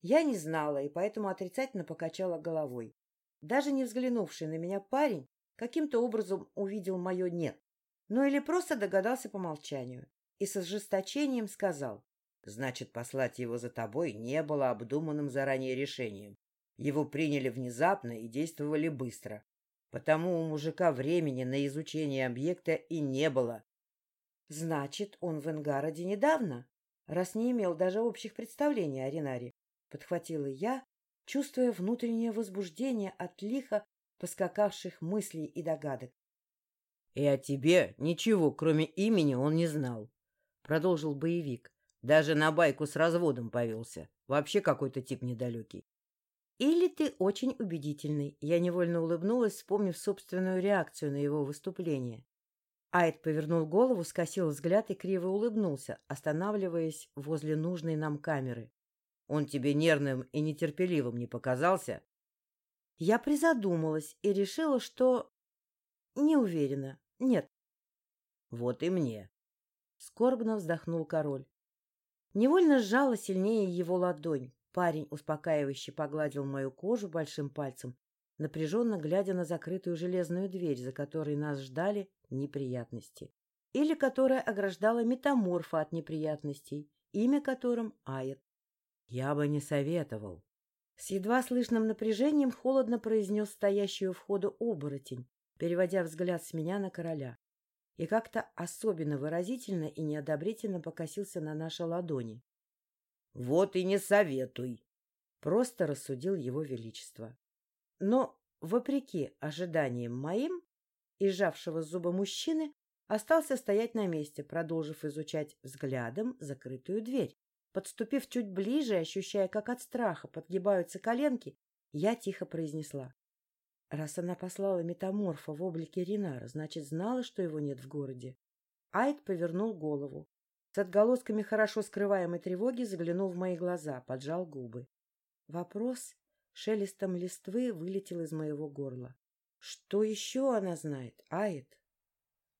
Я не знала и поэтому отрицательно покачала головой. Даже не взглянувший на меня парень каким-то образом увидел мое «нет», ну или просто догадался по молчанию и с ожесточением сказал. Значит, послать его за тобой не было обдуманным заранее решением. Его приняли внезапно и действовали быстро. Потому у мужика времени на изучение объекта и не было. Значит, он в Энгароде недавно, раз не имел даже общих представлений о Ренаре, подхватила я, чувствуя внутреннее возбуждение от лихо поскакавших мыслей и догадок. — И о тебе ничего, кроме имени, он не знал, — продолжил боевик. Даже на байку с разводом повелся. Вообще какой-то тип недалекий. Или ты очень убедительный. Я невольно улыбнулась, вспомнив собственную реакцию на его выступление. Айд повернул голову, скосил взгляд и криво улыбнулся, останавливаясь возле нужной нам камеры. Он тебе нервным и нетерпеливым не показался? Я призадумалась и решила, что... Не уверена. Нет. Вот и мне. Скорбно вздохнул король. Невольно сжала сильнее его ладонь. Парень успокаивающе погладил мою кожу большим пальцем, напряженно глядя на закрытую железную дверь, за которой нас ждали неприятности. Или которая ограждала метаморфа от неприятностей, имя которым Ает. Я бы не советовал. С едва слышным напряжением холодно произнес стоящий у входа оборотень, переводя взгляд с меня на короля. И как-то особенно выразительно и неодобрительно покосился на наши ладони. — Вот и не советуй! — просто рассудил его величество. Но, вопреки ожиданиям моим, и сжавшего зубы мужчины, остался стоять на месте, продолжив изучать взглядом закрытую дверь. Подступив чуть ближе, ощущая, как от страха подгибаются коленки, я тихо произнесла. Раз она послала метаморфа в облике Ринара, значит, знала, что его нет в городе. Айд повернул голову. С отголосками хорошо скрываемой тревоги заглянул в мои глаза, поджал губы. Вопрос шелестом листвы вылетел из моего горла. Что еще она знает, Айд?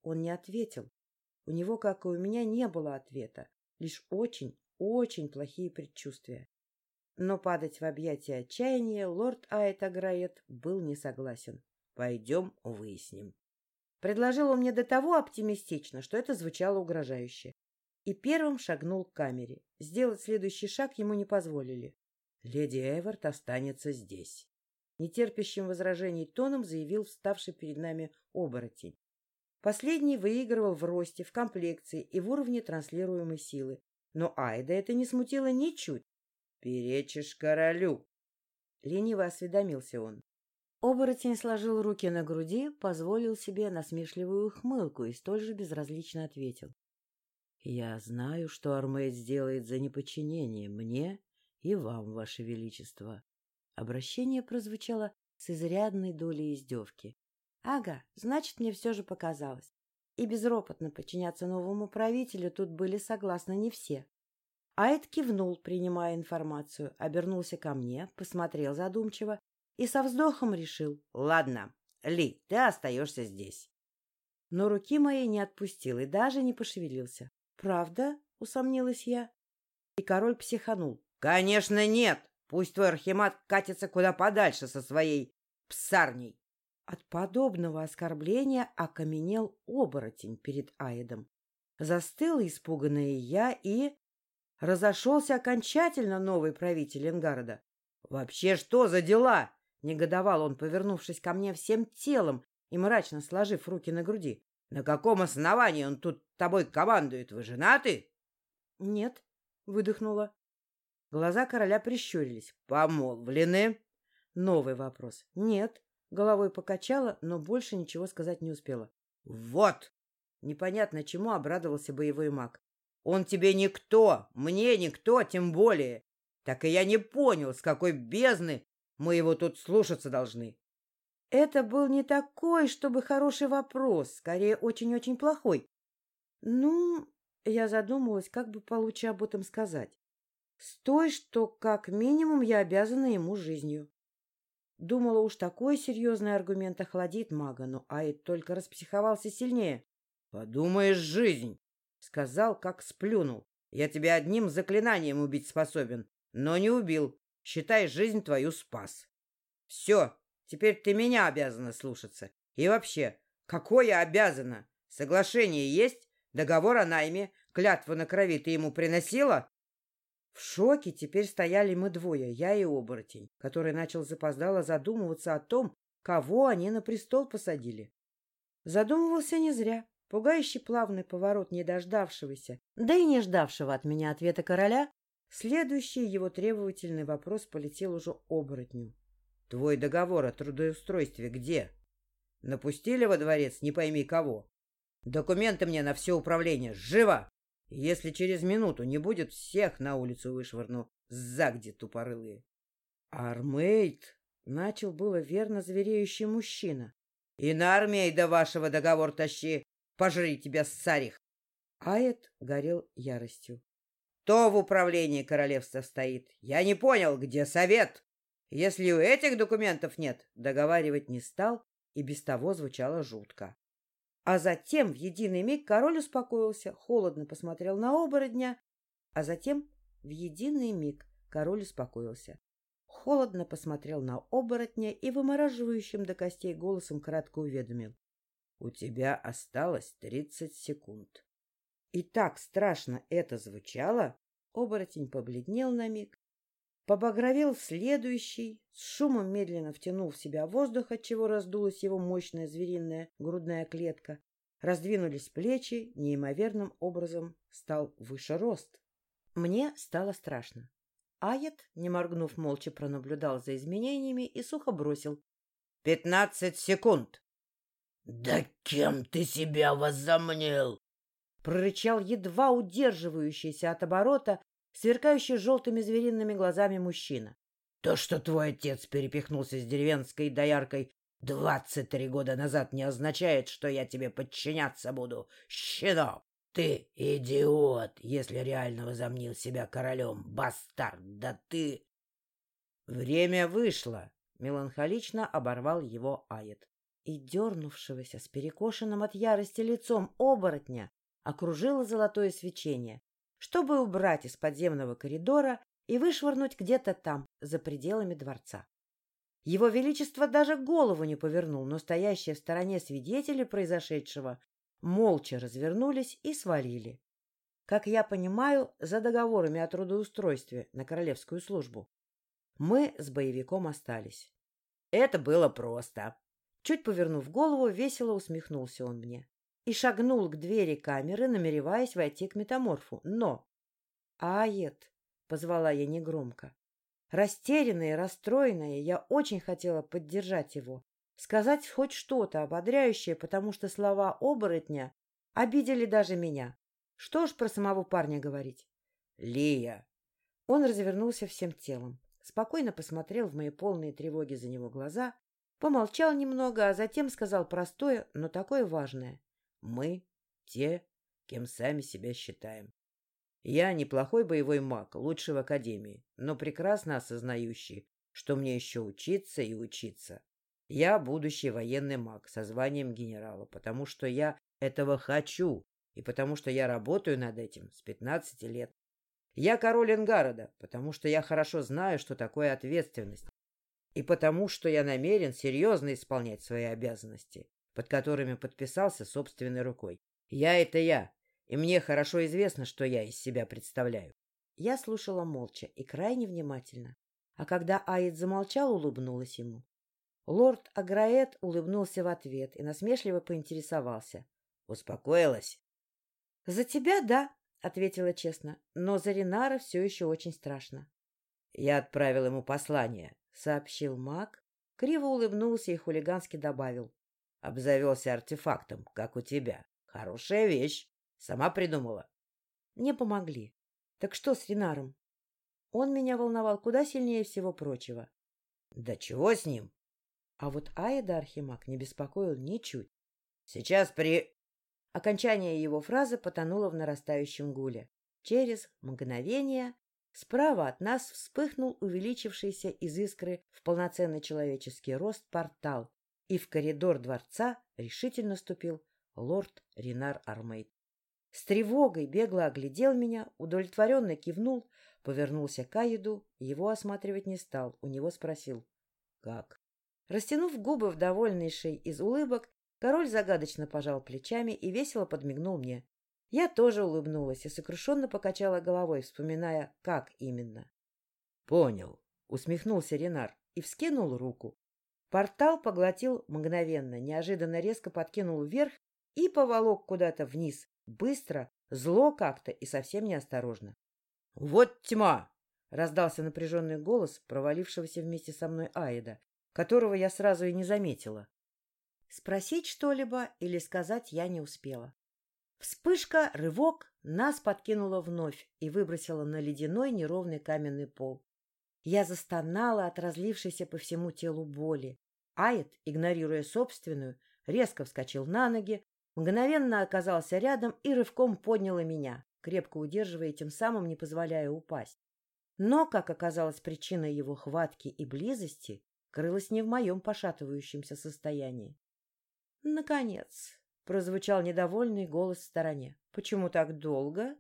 Он не ответил. У него, как и у меня, не было ответа, лишь очень, очень плохие предчувствия. Но падать в объятия отчаяния лорд Айт Аграет был не согласен. «Пойдем выясним». Предложил он мне до того оптимистично, что это звучало угрожающе. И первым шагнул к камере. Сделать следующий шаг ему не позволили. «Леди Эверт останется здесь», — нетерпящим возражений тоном заявил вставший перед нами оборотень. Последний выигрывал в росте, в комплекции и в уровне транслируемой силы, но Айда это не смутило ничуть. «Перечишь королю!» — лениво осведомился он. Оборотень сложил руки на груди, позволил себе насмешливую ухмылку и столь же безразлично ответил. «Я знаю, что Армейд сделает за неподчинение мне и вам, ваше величество». Обращение прозвучало с изрядной долей издевки. «Ага, значит, мне все же показалось и безропотно подчиняться новому правителю тут были согласны не все. Айд кивнул, принимая информацию, обернулся ко мне, посмотрел задумчиво и со вздохом решил. — Ладно, Ли, ты остаешься здесь. Но руки моей не отпустил и даже не пошевелился. — Правда? — усомнилась я. И король психанул. — Конечно, нет! Пусть твой архимат катится куда подальше со своей псарней. От подобного оскорбления окаменел оборотень перед Аидом. Застыла испуганная я и... Разошелся окончательно новый правитель Энгорода. «Вообще что за дела?» — негодовал он, повернувшись ко мне всем телом и мрачно сложив руки на груди. «На каком основании он тут тобой командует? Вы женаты?» «Нет», — выдохнула. Глаза короля прищурились. «Помолвлены?» Новый вопрос. «Нет». Головой покачала, но больше ничего сказать не успела. «Вот!» Непонятно чему обрадовался боевой маг. «Он тебе никто, мне никто, тем более. Так и я не понял, с какой бездны мы его тут слушаться должны». Это был не такой, чтобы хороший вопрос, скорее очень-очень плохой. Ну, я задумалась, как бы получше об этом сказать. С той, что как минимум я обязана ему жизнью. Думала, уж такой серьезный аргумент охладит мага, но Аид только распсиховался сильнее. — Подумаешь, жизнь! — сказал, как сплюнул. — Я тебя одним заклинанием убить способен, но не убил. Считай, жизнь твою спас. Все, теперь ты меня обязана слушаться. И вообще, какое обязана? Соглашение есть? Договор о найме? Клятву на крови ты ему приносила? В шоке теперь стояли мы двое, я и оборотень, который начал запоздало задумываться о том, кого они на престол посадили. Задумывался не зря. Пугающий плавный поворот не дождавшегося, да и не ждавшего от меня ответа короля, следующий его требовательный вопрос полетел уже оборотню. — Твой договор о трудоустройстве где? Напустили во дворец не пойми кого. Документы мне на все управление. Живо! Если через минуту не будет, всех на улицу вышвырну. Загди тупорылые. Армейд! Начал было верно звереющий мужчина. И на Армейда вашего договор тащи. Пожри тебя, Сарих. Аэт горел яростью. То в управлении королевства стоит. Я не понял, где совет? Если у этих документов нет, договаривать не стал, и без того звучало жутко. А затем в единый миг король успокоился, холодно посмотрел на оборотня, а затем в единый миг король успокоился. Холодно посмотрел на оборотня и вымораживающим до костей голосом кратко уведомил. — У тебя осталось тридцать секунд. И так страшно это звучало, оборотень побледнел на миг, побагровел следующий, с шумом медленно втянул в себя воздух, отчего раздулась его мощная звериная грудная клетка. Раздвинулись плечи, неимоверным образом стал выше рост. Мне стало страшно. Аят, не моргнув, молча пронаблюдал за изменениями и сухо бросил. — Пятнадцать секунд! — Да кем ты себя возомнил? — прорычал едва удерживающийся от оборота, сверкающий желтыми звериными глазами мужчина. То, что твой отец перепихнулся с деревенской дояркой двадцать три года назад, не означает, что я тебе подчиняться буду, щенок. Ты идиот, если реально возомнил себя королем, бастард, да ты... Время вышло, меланхолично оборвал его Ает. И дернувшегося с перекошенным от ярости лицом оборотня окружило золотое свечение, чтобы убрать из подземного коридора и вышвырнуть где-то там, за пределами дворца. Его Величество даже голову не повернул, но стоящие в стороне свидетели произошедшего молча развернулись и свалили. Как я понимаю, за договорами о трудоустройстве на королевскую службу. Мы с боевиком остались. Это было просто. Чуть повернув голову, весело усмехнулся он мне и шагнул к двери камеры, намереваясь войти к метаморфу. Но... Аед, позвала я негромко. Растерянная и расстроенная, я очень хотела поддержать его, сказать хоть что-то ободряющее, потому что слова оборотня обидели даже меня. Что ж про самого парня говорить? Лия! Он развернулся всем телом, спокойно посмотрел в мои полные тревоги за него глаза, помолчал немного, а затем сказал простое, но такое важное. Мы те, кем сами себя считаем. Я неплохой боевой маг, лучший в академии, но прекрасно осознающий, что мне еще учиться и учиться. Я будущий военный маг со званием генерала, потому что я этого хочу и потому что я работаю над этим с 15 лет. Я король Энгорода, потому что я хорошо знаю, что такое ответственность, и потому что я намерен серьезно исполнять свои обязанности, под которыми подписался собственной рукой. Я — это я, и мне хорошо известно, что я из себя представляю. Я слушала молча и крайне внимательно. А когда Аид замолчал, улыбнулась ему. Лорд Аграэт улыбнулся в ответ и насмешливо поинтересовался. — Успокоилась? — За тебя — да, — ответила честно, — но за Ринара все еще очень страшно. — Я отправил ему послание, — сообщил маг, криво улыбнулся и хулигански добавил. — Обзавелся артефактом, как у тебя. Хорошая вещь. Сама придумала? Мне помогли. Так что с Ринаром? Он меня волновал куда сильнее всего прочего. Да чего с ним? А вот Аида Архимаг не беспокоил ничуть. Сейчас при... Окончание его фразы потонуло в нарастающем гуле. Через мгновение справа от нас вспыхнул увеличившийся из искры в полноценный человеческий рост портал, и в коридор дворца решительно ступил лорд Ринар Армейд. С тревогой бегло оглядел меня, удовлетворенно кивнул, повернулся к Аиду, его осматривать не стал, у него спросил «Как?». Растянув губы в довольнейшей из улыбок, король загадочно пожал плечами и весело подмигнул мне. Я тоже улыбнулась и сокрушенно покачала головой, вспоминая, как именно. — Понял, — усмехнулся Ренар и вскинул руку. Портал поглотил мгновенно, неожиданно резко подкинул вверх и поволок куда-то вниз, быстро, зло как-то и совсем неосторожно. — Вот тьма! — раздался напряженный голос провалившегося вместе со мной Аида, которого я сразу и не заметила. Спросить что-либо или сказать я не успела. Вспышка, рывок, нас подкинула вновь и выбросила на ледяной неровный каменный пол. Я застонала от разлившейся по всему телу боли. Аид, игнорируя собственную, резко вскочил на ноги, мгновенно оказался рядом и рывком поднял меня, крепко удерживая тем самым не позволяя упасть. Но, как оказалось причиной его хватки и близости, крылась не в моем пошатывающемся состоянии. «Наконец!» — прозвучал недовольный голос в стороне. «Почему так долго?»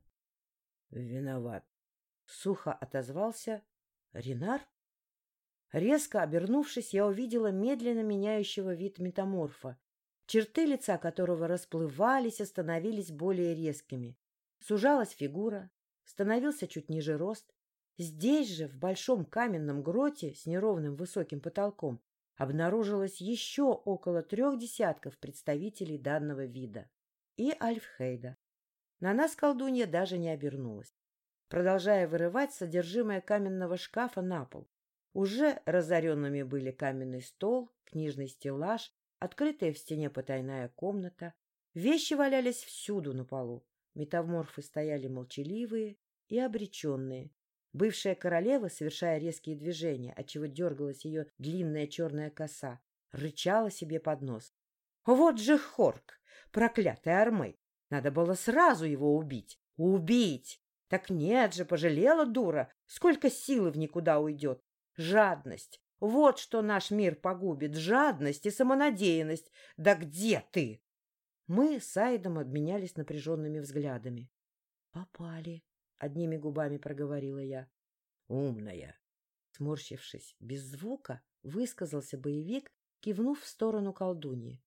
«Виноват!» — сухо отозвался Ренар. Резко обернувшись, я увидела медленно меняющего вид метаморфа, черты лица которого расплывались и становились более резкими. Сужалась фигура, становился чуть ниже рост, Здесь же, в большом каменном гроте с неровным высоким потолком, обнаружилось еще около трех десятков представителей данного вида. И Альфхейда. На нас колдунья даже не обернулась, продолжая вырывать содержимое каменного шкафа на пол. Уже разоренными были каменный стол, книжный стеллаж, открытая в стене потайная комната. Вещи валялись всюду на полу. Метаморфы стояли молчаливые и обреченные, Бывшая королева, совершая резкие движения, отчего дергалась ее длинная черная коса, рычала себе под нос. «Вот же Хорк! Проклятый Армей! Надо было сразу его убить! Убить! Так нет же, пожалела дура! Сколько силы в никуда уйдет! Жадность! Вот что наш мир погубит! Жадность и самонадеянность! Да где ты?» Мы с Айдом обменялись напряженными взглядами. «Попали!» одними губами проговорила я. Умная. Сморщившись, без звука, высказался боевик, кивнув в сторону колдуньи.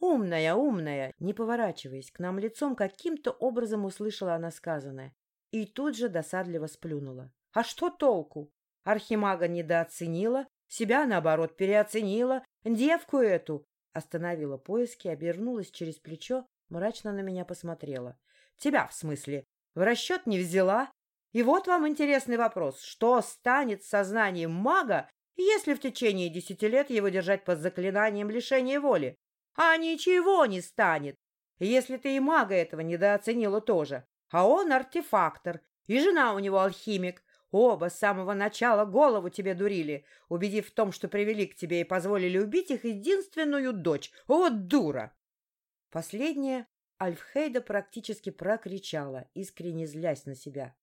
«Умная, умная!» Не поворачиваясь к нам лицом, каким-то образом услышала она сказанное. И тут же досадливо сплюнула. «А что толку? Архимага недооценила, себя, наоборот, переоценила. Девку эту!» Остановила поиски, обернулась через плечо, мрачно на меня посмотрела. «Тебя, в смысле? в расчет не взяла. И вот вам интересный вопрос. Что станет с сознанием мага, если в течение десяти лет его держать под заклинанием лишения воли? А ничего не станет, если ты и мага этого недооценила тоже. А он артефактор, и жена у него алхимик. Оба с самого начала голову тебе дурили, убедив в том, что привели к тебе и позволили убить их единственную дочь. Вот дура! Последнее Альфхейда практически прокричала, искренне злясь на себя.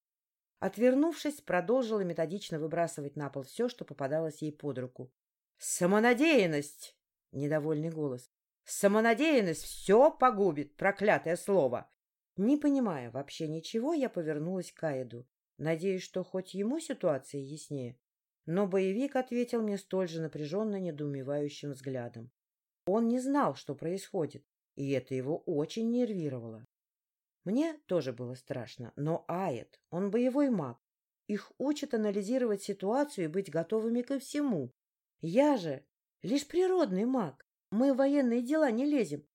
Отвернувшись, продолжила методично выбрасывать на пол все, что попадалось ей под руку. «Самонадеянность!» — недовольный голос. «Самонадеянность все погубит, проклятое слово!» Не понимая вообще ничего, я повернулась к Аиду. Надеюсь, что хоть ему ситуация яснее. Но боевик ответил мне столь же напряженно недоумевающим взглядом. Он не знал, что происходит, и это его очень нервировало. Мне тоже было страшно, но Айет, он боевой маг. Их учат анализировать ситуацию и быть готовыми ко всему. Я же лишь природный маг. Мы в военные дела не лезем.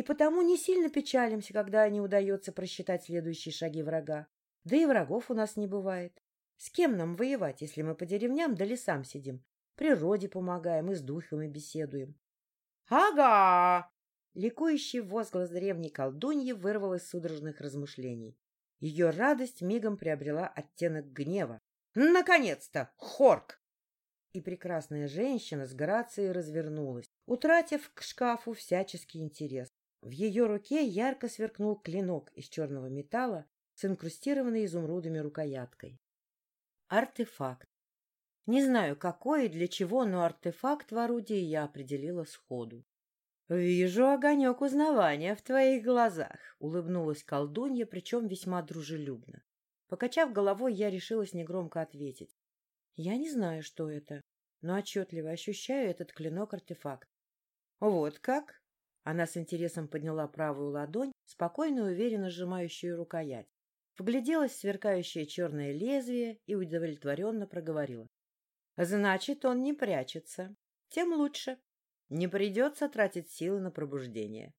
И потому не сильно печалимся, когда не удается просчитать следующие шаги врага. Да и врагов у нас не бывает. С кем нам воевать, если мы по деревням да лесам сидим? Природе помогаем и с духами беседуем. — Ага! Ликующий возглас древней колдуньи вырвал из судорожных размышлений. Ее радость мигом приобрела оттенок гнева. «Наконец-то! Хорк!» и прекрасная женщина с грацией развернулась, утратив к шкафу всяческий интерес. В ее руке ярко сверкнул клинок из черного металла с инкрустированной изумрудами рукояткой. Артефакт. Не знаю, какой и для чего, но артефакт в орудии я определила сходу. «Вижу огонек узнавания в твоих глазах», — улыбнулась колдунья, причем весьма дружелюбно. Покачав головой, я решилась негромко ответить. «Я не знаю, что это, но отчетливо ощущаю этот клинок-артефакт». «Вот как?» Она с интересом подняла правую ладонь, спокойно и уверенно сжимающую рукоять. Вгляделась в сверкающее черное лезвие и удовлетворенно проговорила. «Значит, он не прячется. Тем лучше». Не придется тратить силы на пробуждение.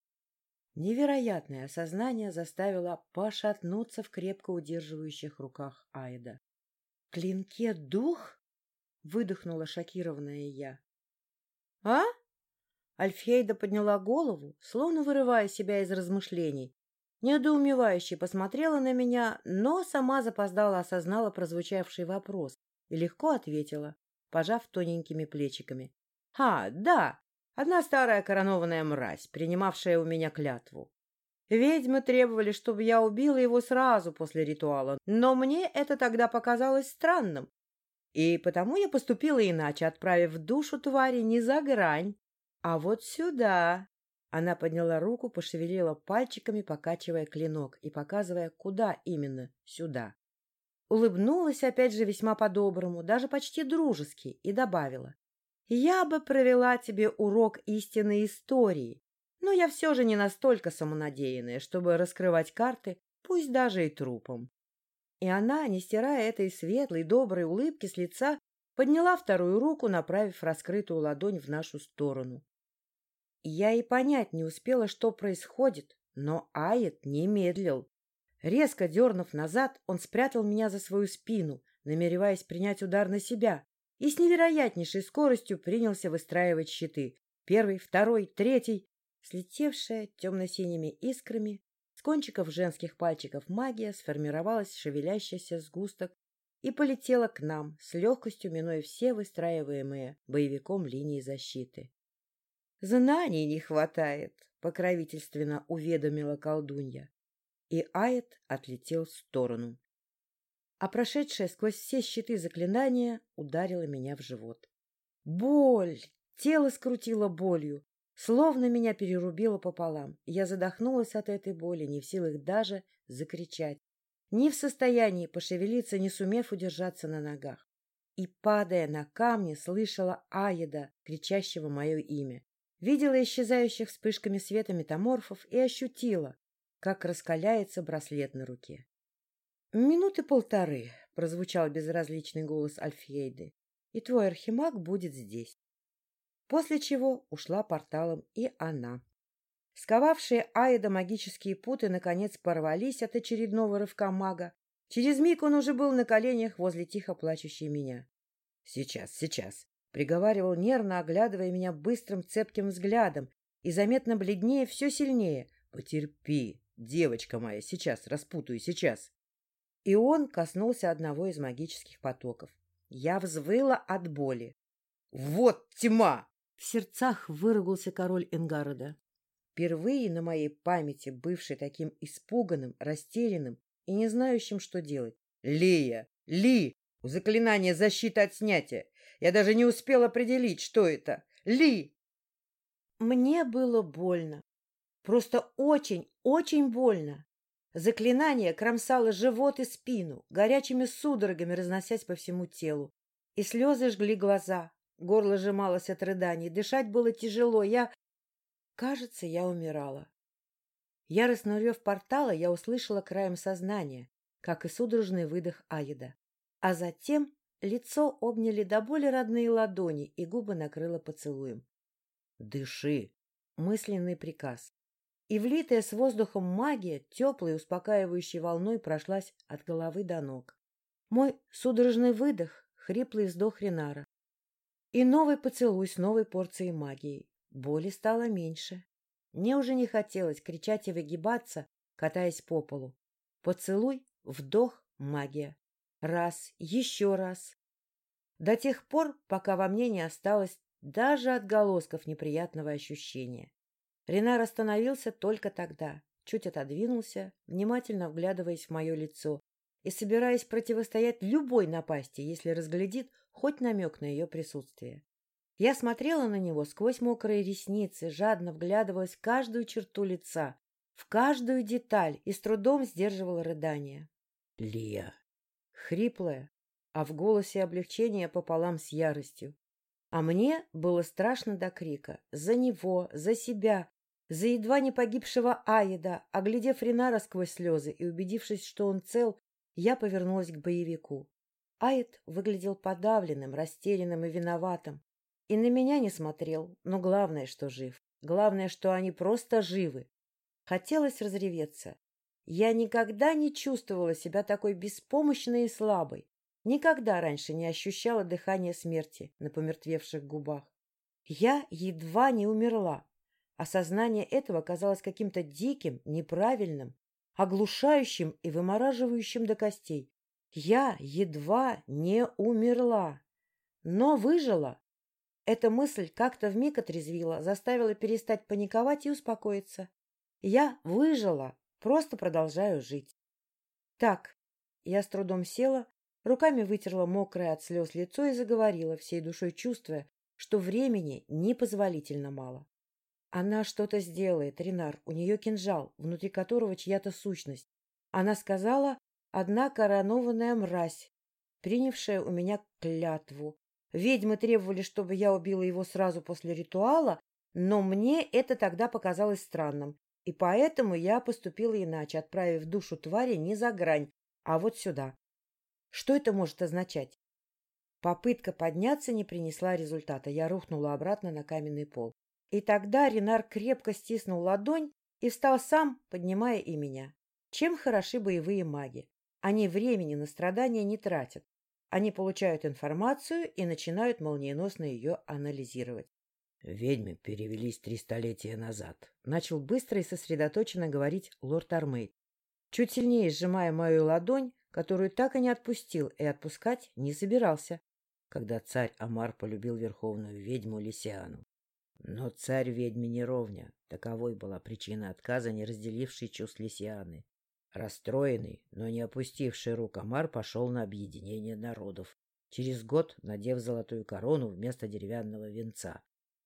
Невероятное осознание заставило пошатнуться в крепко удерживающих руках Айда. — Клинке дух? — выдохнула шокированная я. — А? Альфейда подняла голову, словно вырывая себя из размышлений. Недоумевающе посмотрела на меня, но сама запоздала осознала прозвучавший вопрос и легко ответила, пожав тоненькими плечиками. — А, да, Одна старая коронованная мразь, принимавшая у меня клятву. Ведьмы требовали, чтобы я убила его сразу после ритуала, но мне это тогда показалось странным. И потому я поступила иначе, отправив душу твари не за грань, а вот сюда. Она подняла руку, пошевелила пальчиками, покачивая клинок и показывая, куда именно сюда. Улыбнулась опять же весьма по-доброму, даже почти дружески, и добавила я бы провела тебе урок истинной истории, но я все же не настолько самонадеянная, чтобы раскрывать карты, пусть даже и трупом. И она, не стирая этой светлой, доброй улыбки с лица, подняла вторую руку, направив раскрытую ладонь в нашу сторону. Я и понять не успела, что происходит, но Айет не медлил. Резко дернув назад, он спрятал меня за свою спину, намереваясь принять удар на себя и с невероятнейшей скоростью принялся выстраивать щиты. Первый, второй, третий. Слетевшая темно-синими искрами, с кончиков женских пальчиков магия сформировалась шевелящийся сгусток и полетела к нам, с легкостью минуя все выстраиваемые боевиком линии защиты. «Знаний не хватает», — покровительственно уведомила колдунья. И Айет отлетел в сторону а прошедшее сквозь все щиты заклинание ударило меня в живот. Боль! Тело скрутило болью, словно меня перерубило пополам. Я задохнулась от этой боли, не в силах даже закричать, не в состоянии пошевелиться, не сумев удержаться на ногах. И, падая на камни, слышала Аеда, кричащего мое имя. Видела исчезающих вспышками света метаморфов и ощутила, как раскаляется браслет на руке. «Минуты полторы», — прозвучал безразличный голос Альфьейды, — «и твой архимаг будет здесь». После чего ушла порталом и она. Сковавшие Аида магические путы наконец порвались от очередного рывка мага. Через миг он уже был на коленях возле тихо плачущей меня. «Сейчас, сейчас», — приговаривал нервно, оглядывая меня быстрым цепким взглядом и заметно бледнее все сильнее. «Потерпи, девочка моя, сейчас распутаю, сейчас». И он коснулся одного из магических потоков. Я взвыла от боли. «Вот тьма!» В сердцах выругался король Энгорода. Впервые на моей памяти бывший таким испуганным, растерянным и не знающим, что делать. «Лия! Ли! У заклинания защиты от снятия! Я даже не успел определить, что это! Ли!» Мне было больно. Просто очень, очень больно. Заклинание кромсало живот и спину, горячими судорогами разносясь по всему телу. И слезы жгли глаза, горло сжималось от рыданий, дышать было тяжело. Я... Кажется, я умирала. Яростно рев портала я услышала краем сознания, как и судорожный выдох Аида. А затем лицо обняли до боли родные ладони, и губы накрыло поцелуем. «Дыши!» — мысленный приказ и влитая с воздухом магия теплой успокаивающей волной прошлась от головы до ног. Мой судорожный выдох, хриплый вздох Ренара. И новый поцелуй с новой порцией магии. Боли стало меньше. Мне уже не хотелось кричать и выгибаться, катаясь по полу. Поцелуй, вдох, магия. Раз, еще раз. До тех пор, пока во мне не осталось даже отголосков неприятного ощущения. Ренар остановился только тогда, чуть отодвинулся, внимательно вглядываясь в мое лицо и собираясь противостоять любой напасти, если разглядит хоть намек на ее присутствие. Я смотрела на него сквозь мокрые ресницы, жадно вглядывалась в каждую черту лица, в каждую деталь и с трудом сдерживала рыдание. — Лия! Хриплое, а в голосе облегчение пополам с яростью. А мне было страшно до крика. За него, за себя, за едва не погибшего Аида. Оглядев Ренара сквозь слезы и убедившись, что он цел, я повернулась к боевику. Аид выглядел подавленным, растерянным и виноватым. И на меня не смотрел, но главное, что жив. Главное, что они просто живы. Хотелось разреветься. Я никогда не чувствовала себя такой беспомощной и слабой. Никогда раньше не ощущала дыхания смерти на помертвевших губах. Я едва не умерла. Осознание этого казалось каким-то диким, неправильным, оглушающим и вымораживающим до костей. Я едва не умерла, но выжила. Эта мысль как-то вмиг отрезвила, заставила перестать паниковать и успокоиться. Я выжила, просто продолжаю жить. Так, я с трудом села, руками вытерла мокрое от слез лицо и заговорила, всей душой чувствуя, что времени непозволительно мало. Она что-то сделает, Ренар, у нее кинжал, внутри которого чья-то сущность. Она сказала, одна коронованная мразь, принявшая у меня клятву. Ведьмы требовали, чтобы я убила его сразу после ритуала, но мне это тогда показалось странным. И поэтому я поступила иначе, отправив душу твари не за грань, а вот сюда. Что это может означать? Попытка подняться не принесла результата. Я рухнула обратно на каменный пол. И тогда Ренар крепко стиснул ладонь и встал сам, поднимая и меня. Чем хороши боевые маги? Они времени на страдания не тратят. Они получают информацию и начинают молниеносно ее анализировать. Ведьмы перевелись три столетия назад. Начал быстро и сосредоточенно говорить лорд Армейд, чуть сильнее сжимая мою ладонь, которую так и не отпустил и отпускать не собирался, когда царь Амар полюбил верховную ведьму Лисиану. Но царь ведьме не ровня. Таковой была причина отказа, не разделившей чувств Лисианы. Расстроенный, но не опустивший рук Амар пошел на объединение народов. Через год, надев золотую корону вместо деревянного венца,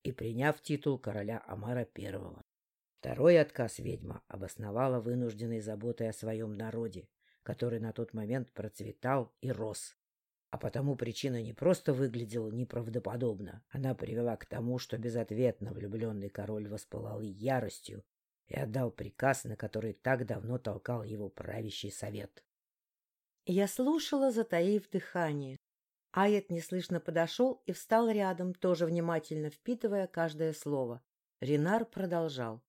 и приняв титул короля Амара I. Второй отказ ведьма обосновала вынужденной заботой о своем народе, который на тот момент процветал и рос. А потому причина не просто выглядела неправдоподобно, она привела к тому, что безответно влюбленный король воспылал яростью и отдал приказ, на который так давно толкал его правящий совет. Я слушала, затаив дыхание, Айет неслышно подошел и встал рядом, тоже внимательно впитывая каждое слово. Ренар продолжал.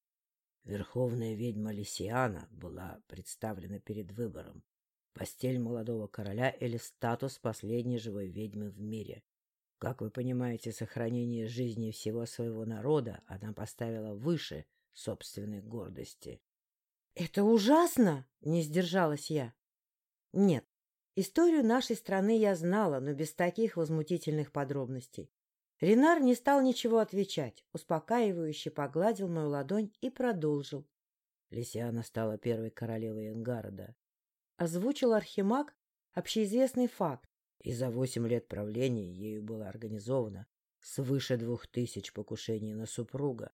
Верховная ведьма Лисиана была представлена перед выбором. Постель молодого короля или статус последней живой ведьмы в мире. Как вы понимаете, сохранение жизни всего своего народа она поставила выше собственной гордости. — Это ужасно! — не сдержалась я. — Нет, Историю нашей страны я знала, но без таких возмутительных подробностей. Ренар не стал ничего отвечать, успокаивающе погладил мою ладонь и продолжил. Лисиана стала первой королевой Энгарода. Озвучил Архимаг общеизвестный факт. И за восемь лет правления ею было организовано свыше двух тысяч покушений на супруга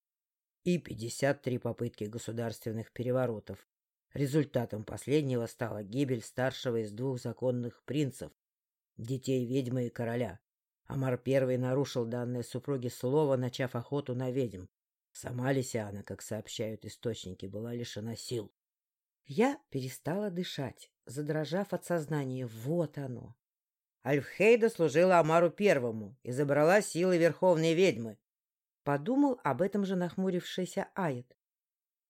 и пятьдесят три попытки государственных переворотов, Результатом последнего стала гибель старшего из двух законных принцев, детей ведьмы и короля. Амар I нарушил данное супруге слово, начав охоту на ведьм. Сама Лисиана, как сообщают источники, была лишена сил. Я перестала дышать, задрожав от сознания. Вот оно. Альфхейда служила Амару Первому и забрала силы Верховной Ведьмы. Подумал об этом же нахмурившийся Айд.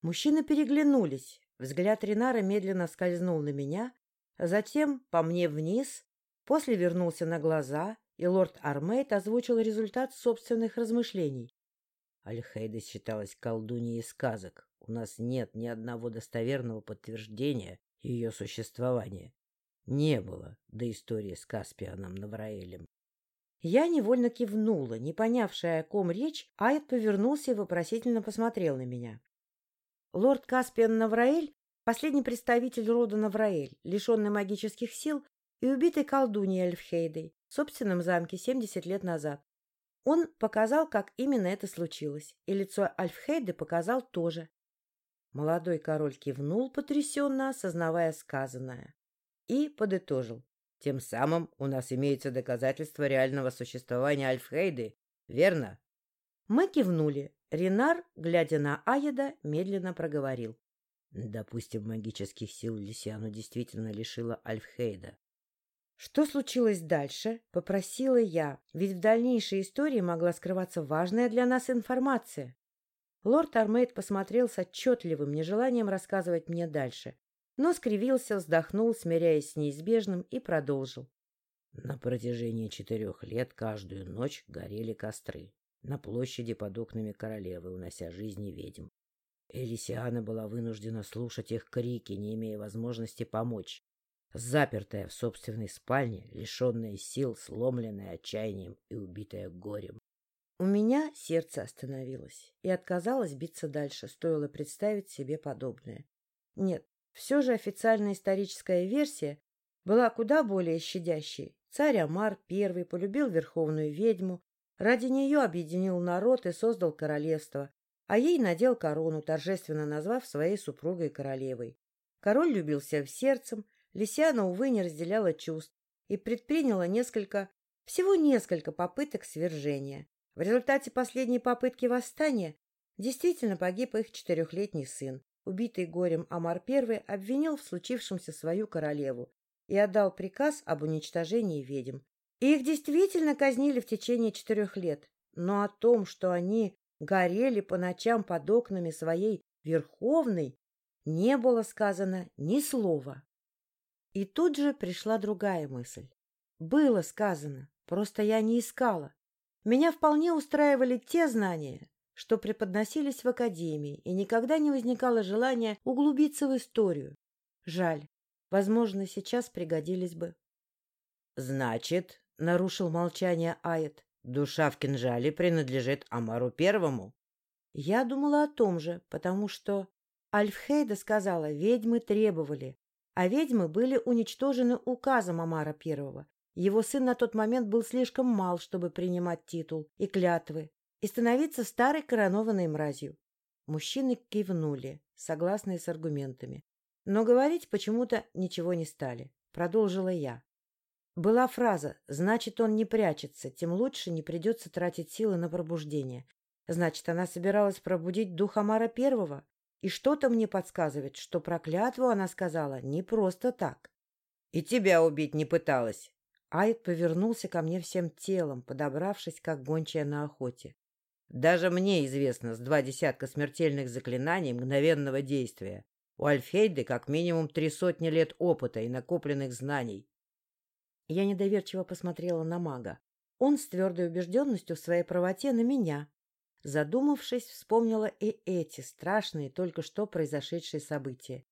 Мужчины переглянулись, Взгляд Ринара медленно скользнул на меня, затем по мне вниз, после вернулся на глаза, и лорд Армейт озвучил результат собственных размышлений. Альхейда считалась колдуньей из сказок. У нас нет ни одного достоверного подтверждения ее существования. Не было до истории с Каспианом Навраэлем. Я невольно кивнула, не понявшая, о ком речь, Айд повернулся и вопросительно посмотрел на меня. Лорд Каспиан Навраэль — последний представитель рода Навраэль, лишенный магических сил и убитый колдуньей Эльфхейдой в собственном замке 70 лет назад. Он показал, как именно это случилось, и лицо Альфхейды показал тоже. Молодой король кивнул, потрясенно осознавая сказанное, и подытожил. Тем самым у нас имеется доказательство реального существования Альфхейды, верно? Мы кивнули. Ренар, глядя на Аеда, медленно проговорил. Допустим, магических сил Лисиану действительно лишила Альфхейда. Что случилось дальше, попросила я, ведь в дальнейшей истории могла скрываться важная для нас информация. Лорд Армейд посмотрел с отчетливым нежеланием рассказывать мне дальше, но скривился, вздохнул, смиряясь с неизбежным, и продолжил. На протяжении четырех лет каждую ночь горели костры на площади под окнами королевы, унося жизни ведьм. Элисиана была вынуждена слушать их крики, не имея возможности помочь запертая в собственной спальне, лишенная сил, сломленная отчаянием и убитая горем. У меня сердце остановилось и отказалось биться дальше, стоило представить себе подобное. Нет, все же официальная историческая версия была куда более щадящей. Царь Амар I полюбил верховную ведьму, ради нее объединил народ и создал королевство, а ей надел корону, торжественно назвав своей супругой королевой. Король любился в сердцем, Лисяна, увы, не разделяла чувств и предприняла несколько, всего несколько попыток свержения. В результате последней попытки восстания действительно погиб их четырехлетний сын. Убитый горем Амар I обвинил в случившемся свою королеву и отдал приказ об уничтожении ведьм. Их действительно казнили в течение четырех лет. Но о том, что они горели по ночам под окнами своей Верховной, не было сказано ни слова. И тут же пришла другая мысль. Было сказано, просто я не искала. Меня вполне устраивали те знания, что преподносились в академии, и никогда не возникало желания углубиться в историю. Жаль, возможно, сейчас пригодились бы. — Значит, — нарушил молчание Айет, — душа в кинжале принадлежит Амару Первому? Я думала о том же, потому что Альфхейда сказала, ведьмы требовали, а ведьмы были уничтожены указом Амара I. Его сын на тот момент был слишком мал, чтобы принимать титул и клятвы и становиться старой коронованной мразью. Мужчины кивнули, согласные с аргументами. Но говорить почему-то ничего не стали. Продолжила я. Была фраза «Значит, он не прячется, тем лучше не придется тратить силы на пробуждение». Значит, она собиралась пробудить дух Амара Первого? И что-то мне подсказывает, что проклятву она сказала не просто так. — И тебя убить не пыталась. Айд повернулся ко мне всем телом, подобравшись, как гончая на охоте. Даже мне известно с два десятка смертельных заклинаний мгновенного действия. У Альфейды как минимум три сотни лет опыта и накопленных знаний. Я недоверчиво посмотрела на мага. Он с твердой убежденностью в своей правоте на меня, Задумавшись, вспомнила и эти страшные, только что произошедшие события.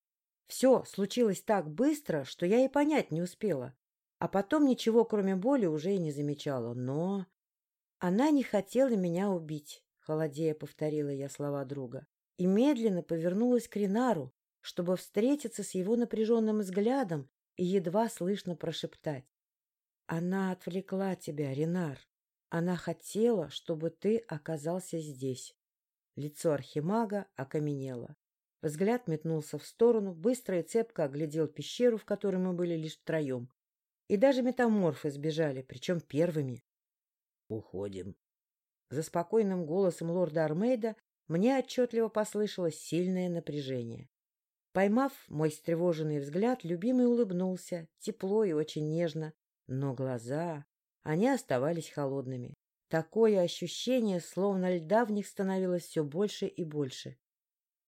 Все случилось так быстро, что я и понять не успела. А потом ничего, кроме боли, уже и не замечала. Но она не хотела меня убить, — холодея повторила я слова друга, и медленно повернулась к Ринару, чтобы встретиться с его напряженным взглядом и едва слышно прошептать. — Она отвлекла тебя, Ринар. Она хотела, чтобы ты оказался здесь. Лицо архимага окаменело. Взгляд метнулся в сторону, быстро и цепко оглядел пещеру, в которой мы были лишь втроем. И даже метаморфы сбежали, причем первыми. — Уходим. За спокойным голосом лорда Армейда мне отчетливо послышалось сильное напряжение. Поймав мой встревоженный взгляд, любимый улыбнулся, тепло и очень нежно, но глаза... Они оставались холодными. Такое ощущение, словно льда в них становилось все больше и больше.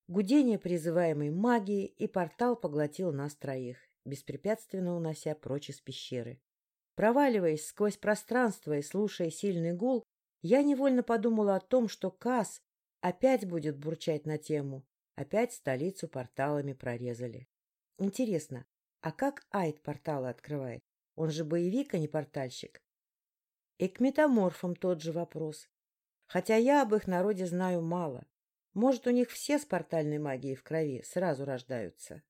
Гудение призываемой магии, и портал поглотил нас троих, беспрепятственно унося прочь из пещеры. Проваливаясь сквозь пространство и слушая сильный гул, я невольно подумала о том, что Кас опять будет бурчать на тему. Опять столицу порталами прорезали. Интересно, а как Айд порталы открывает? Он же боевик, а не портальщик. И к метаморфам тот же вопрос. Хотя я об их народе знаю мало. Может, у них все с портальной магией в крови сразу рождаются.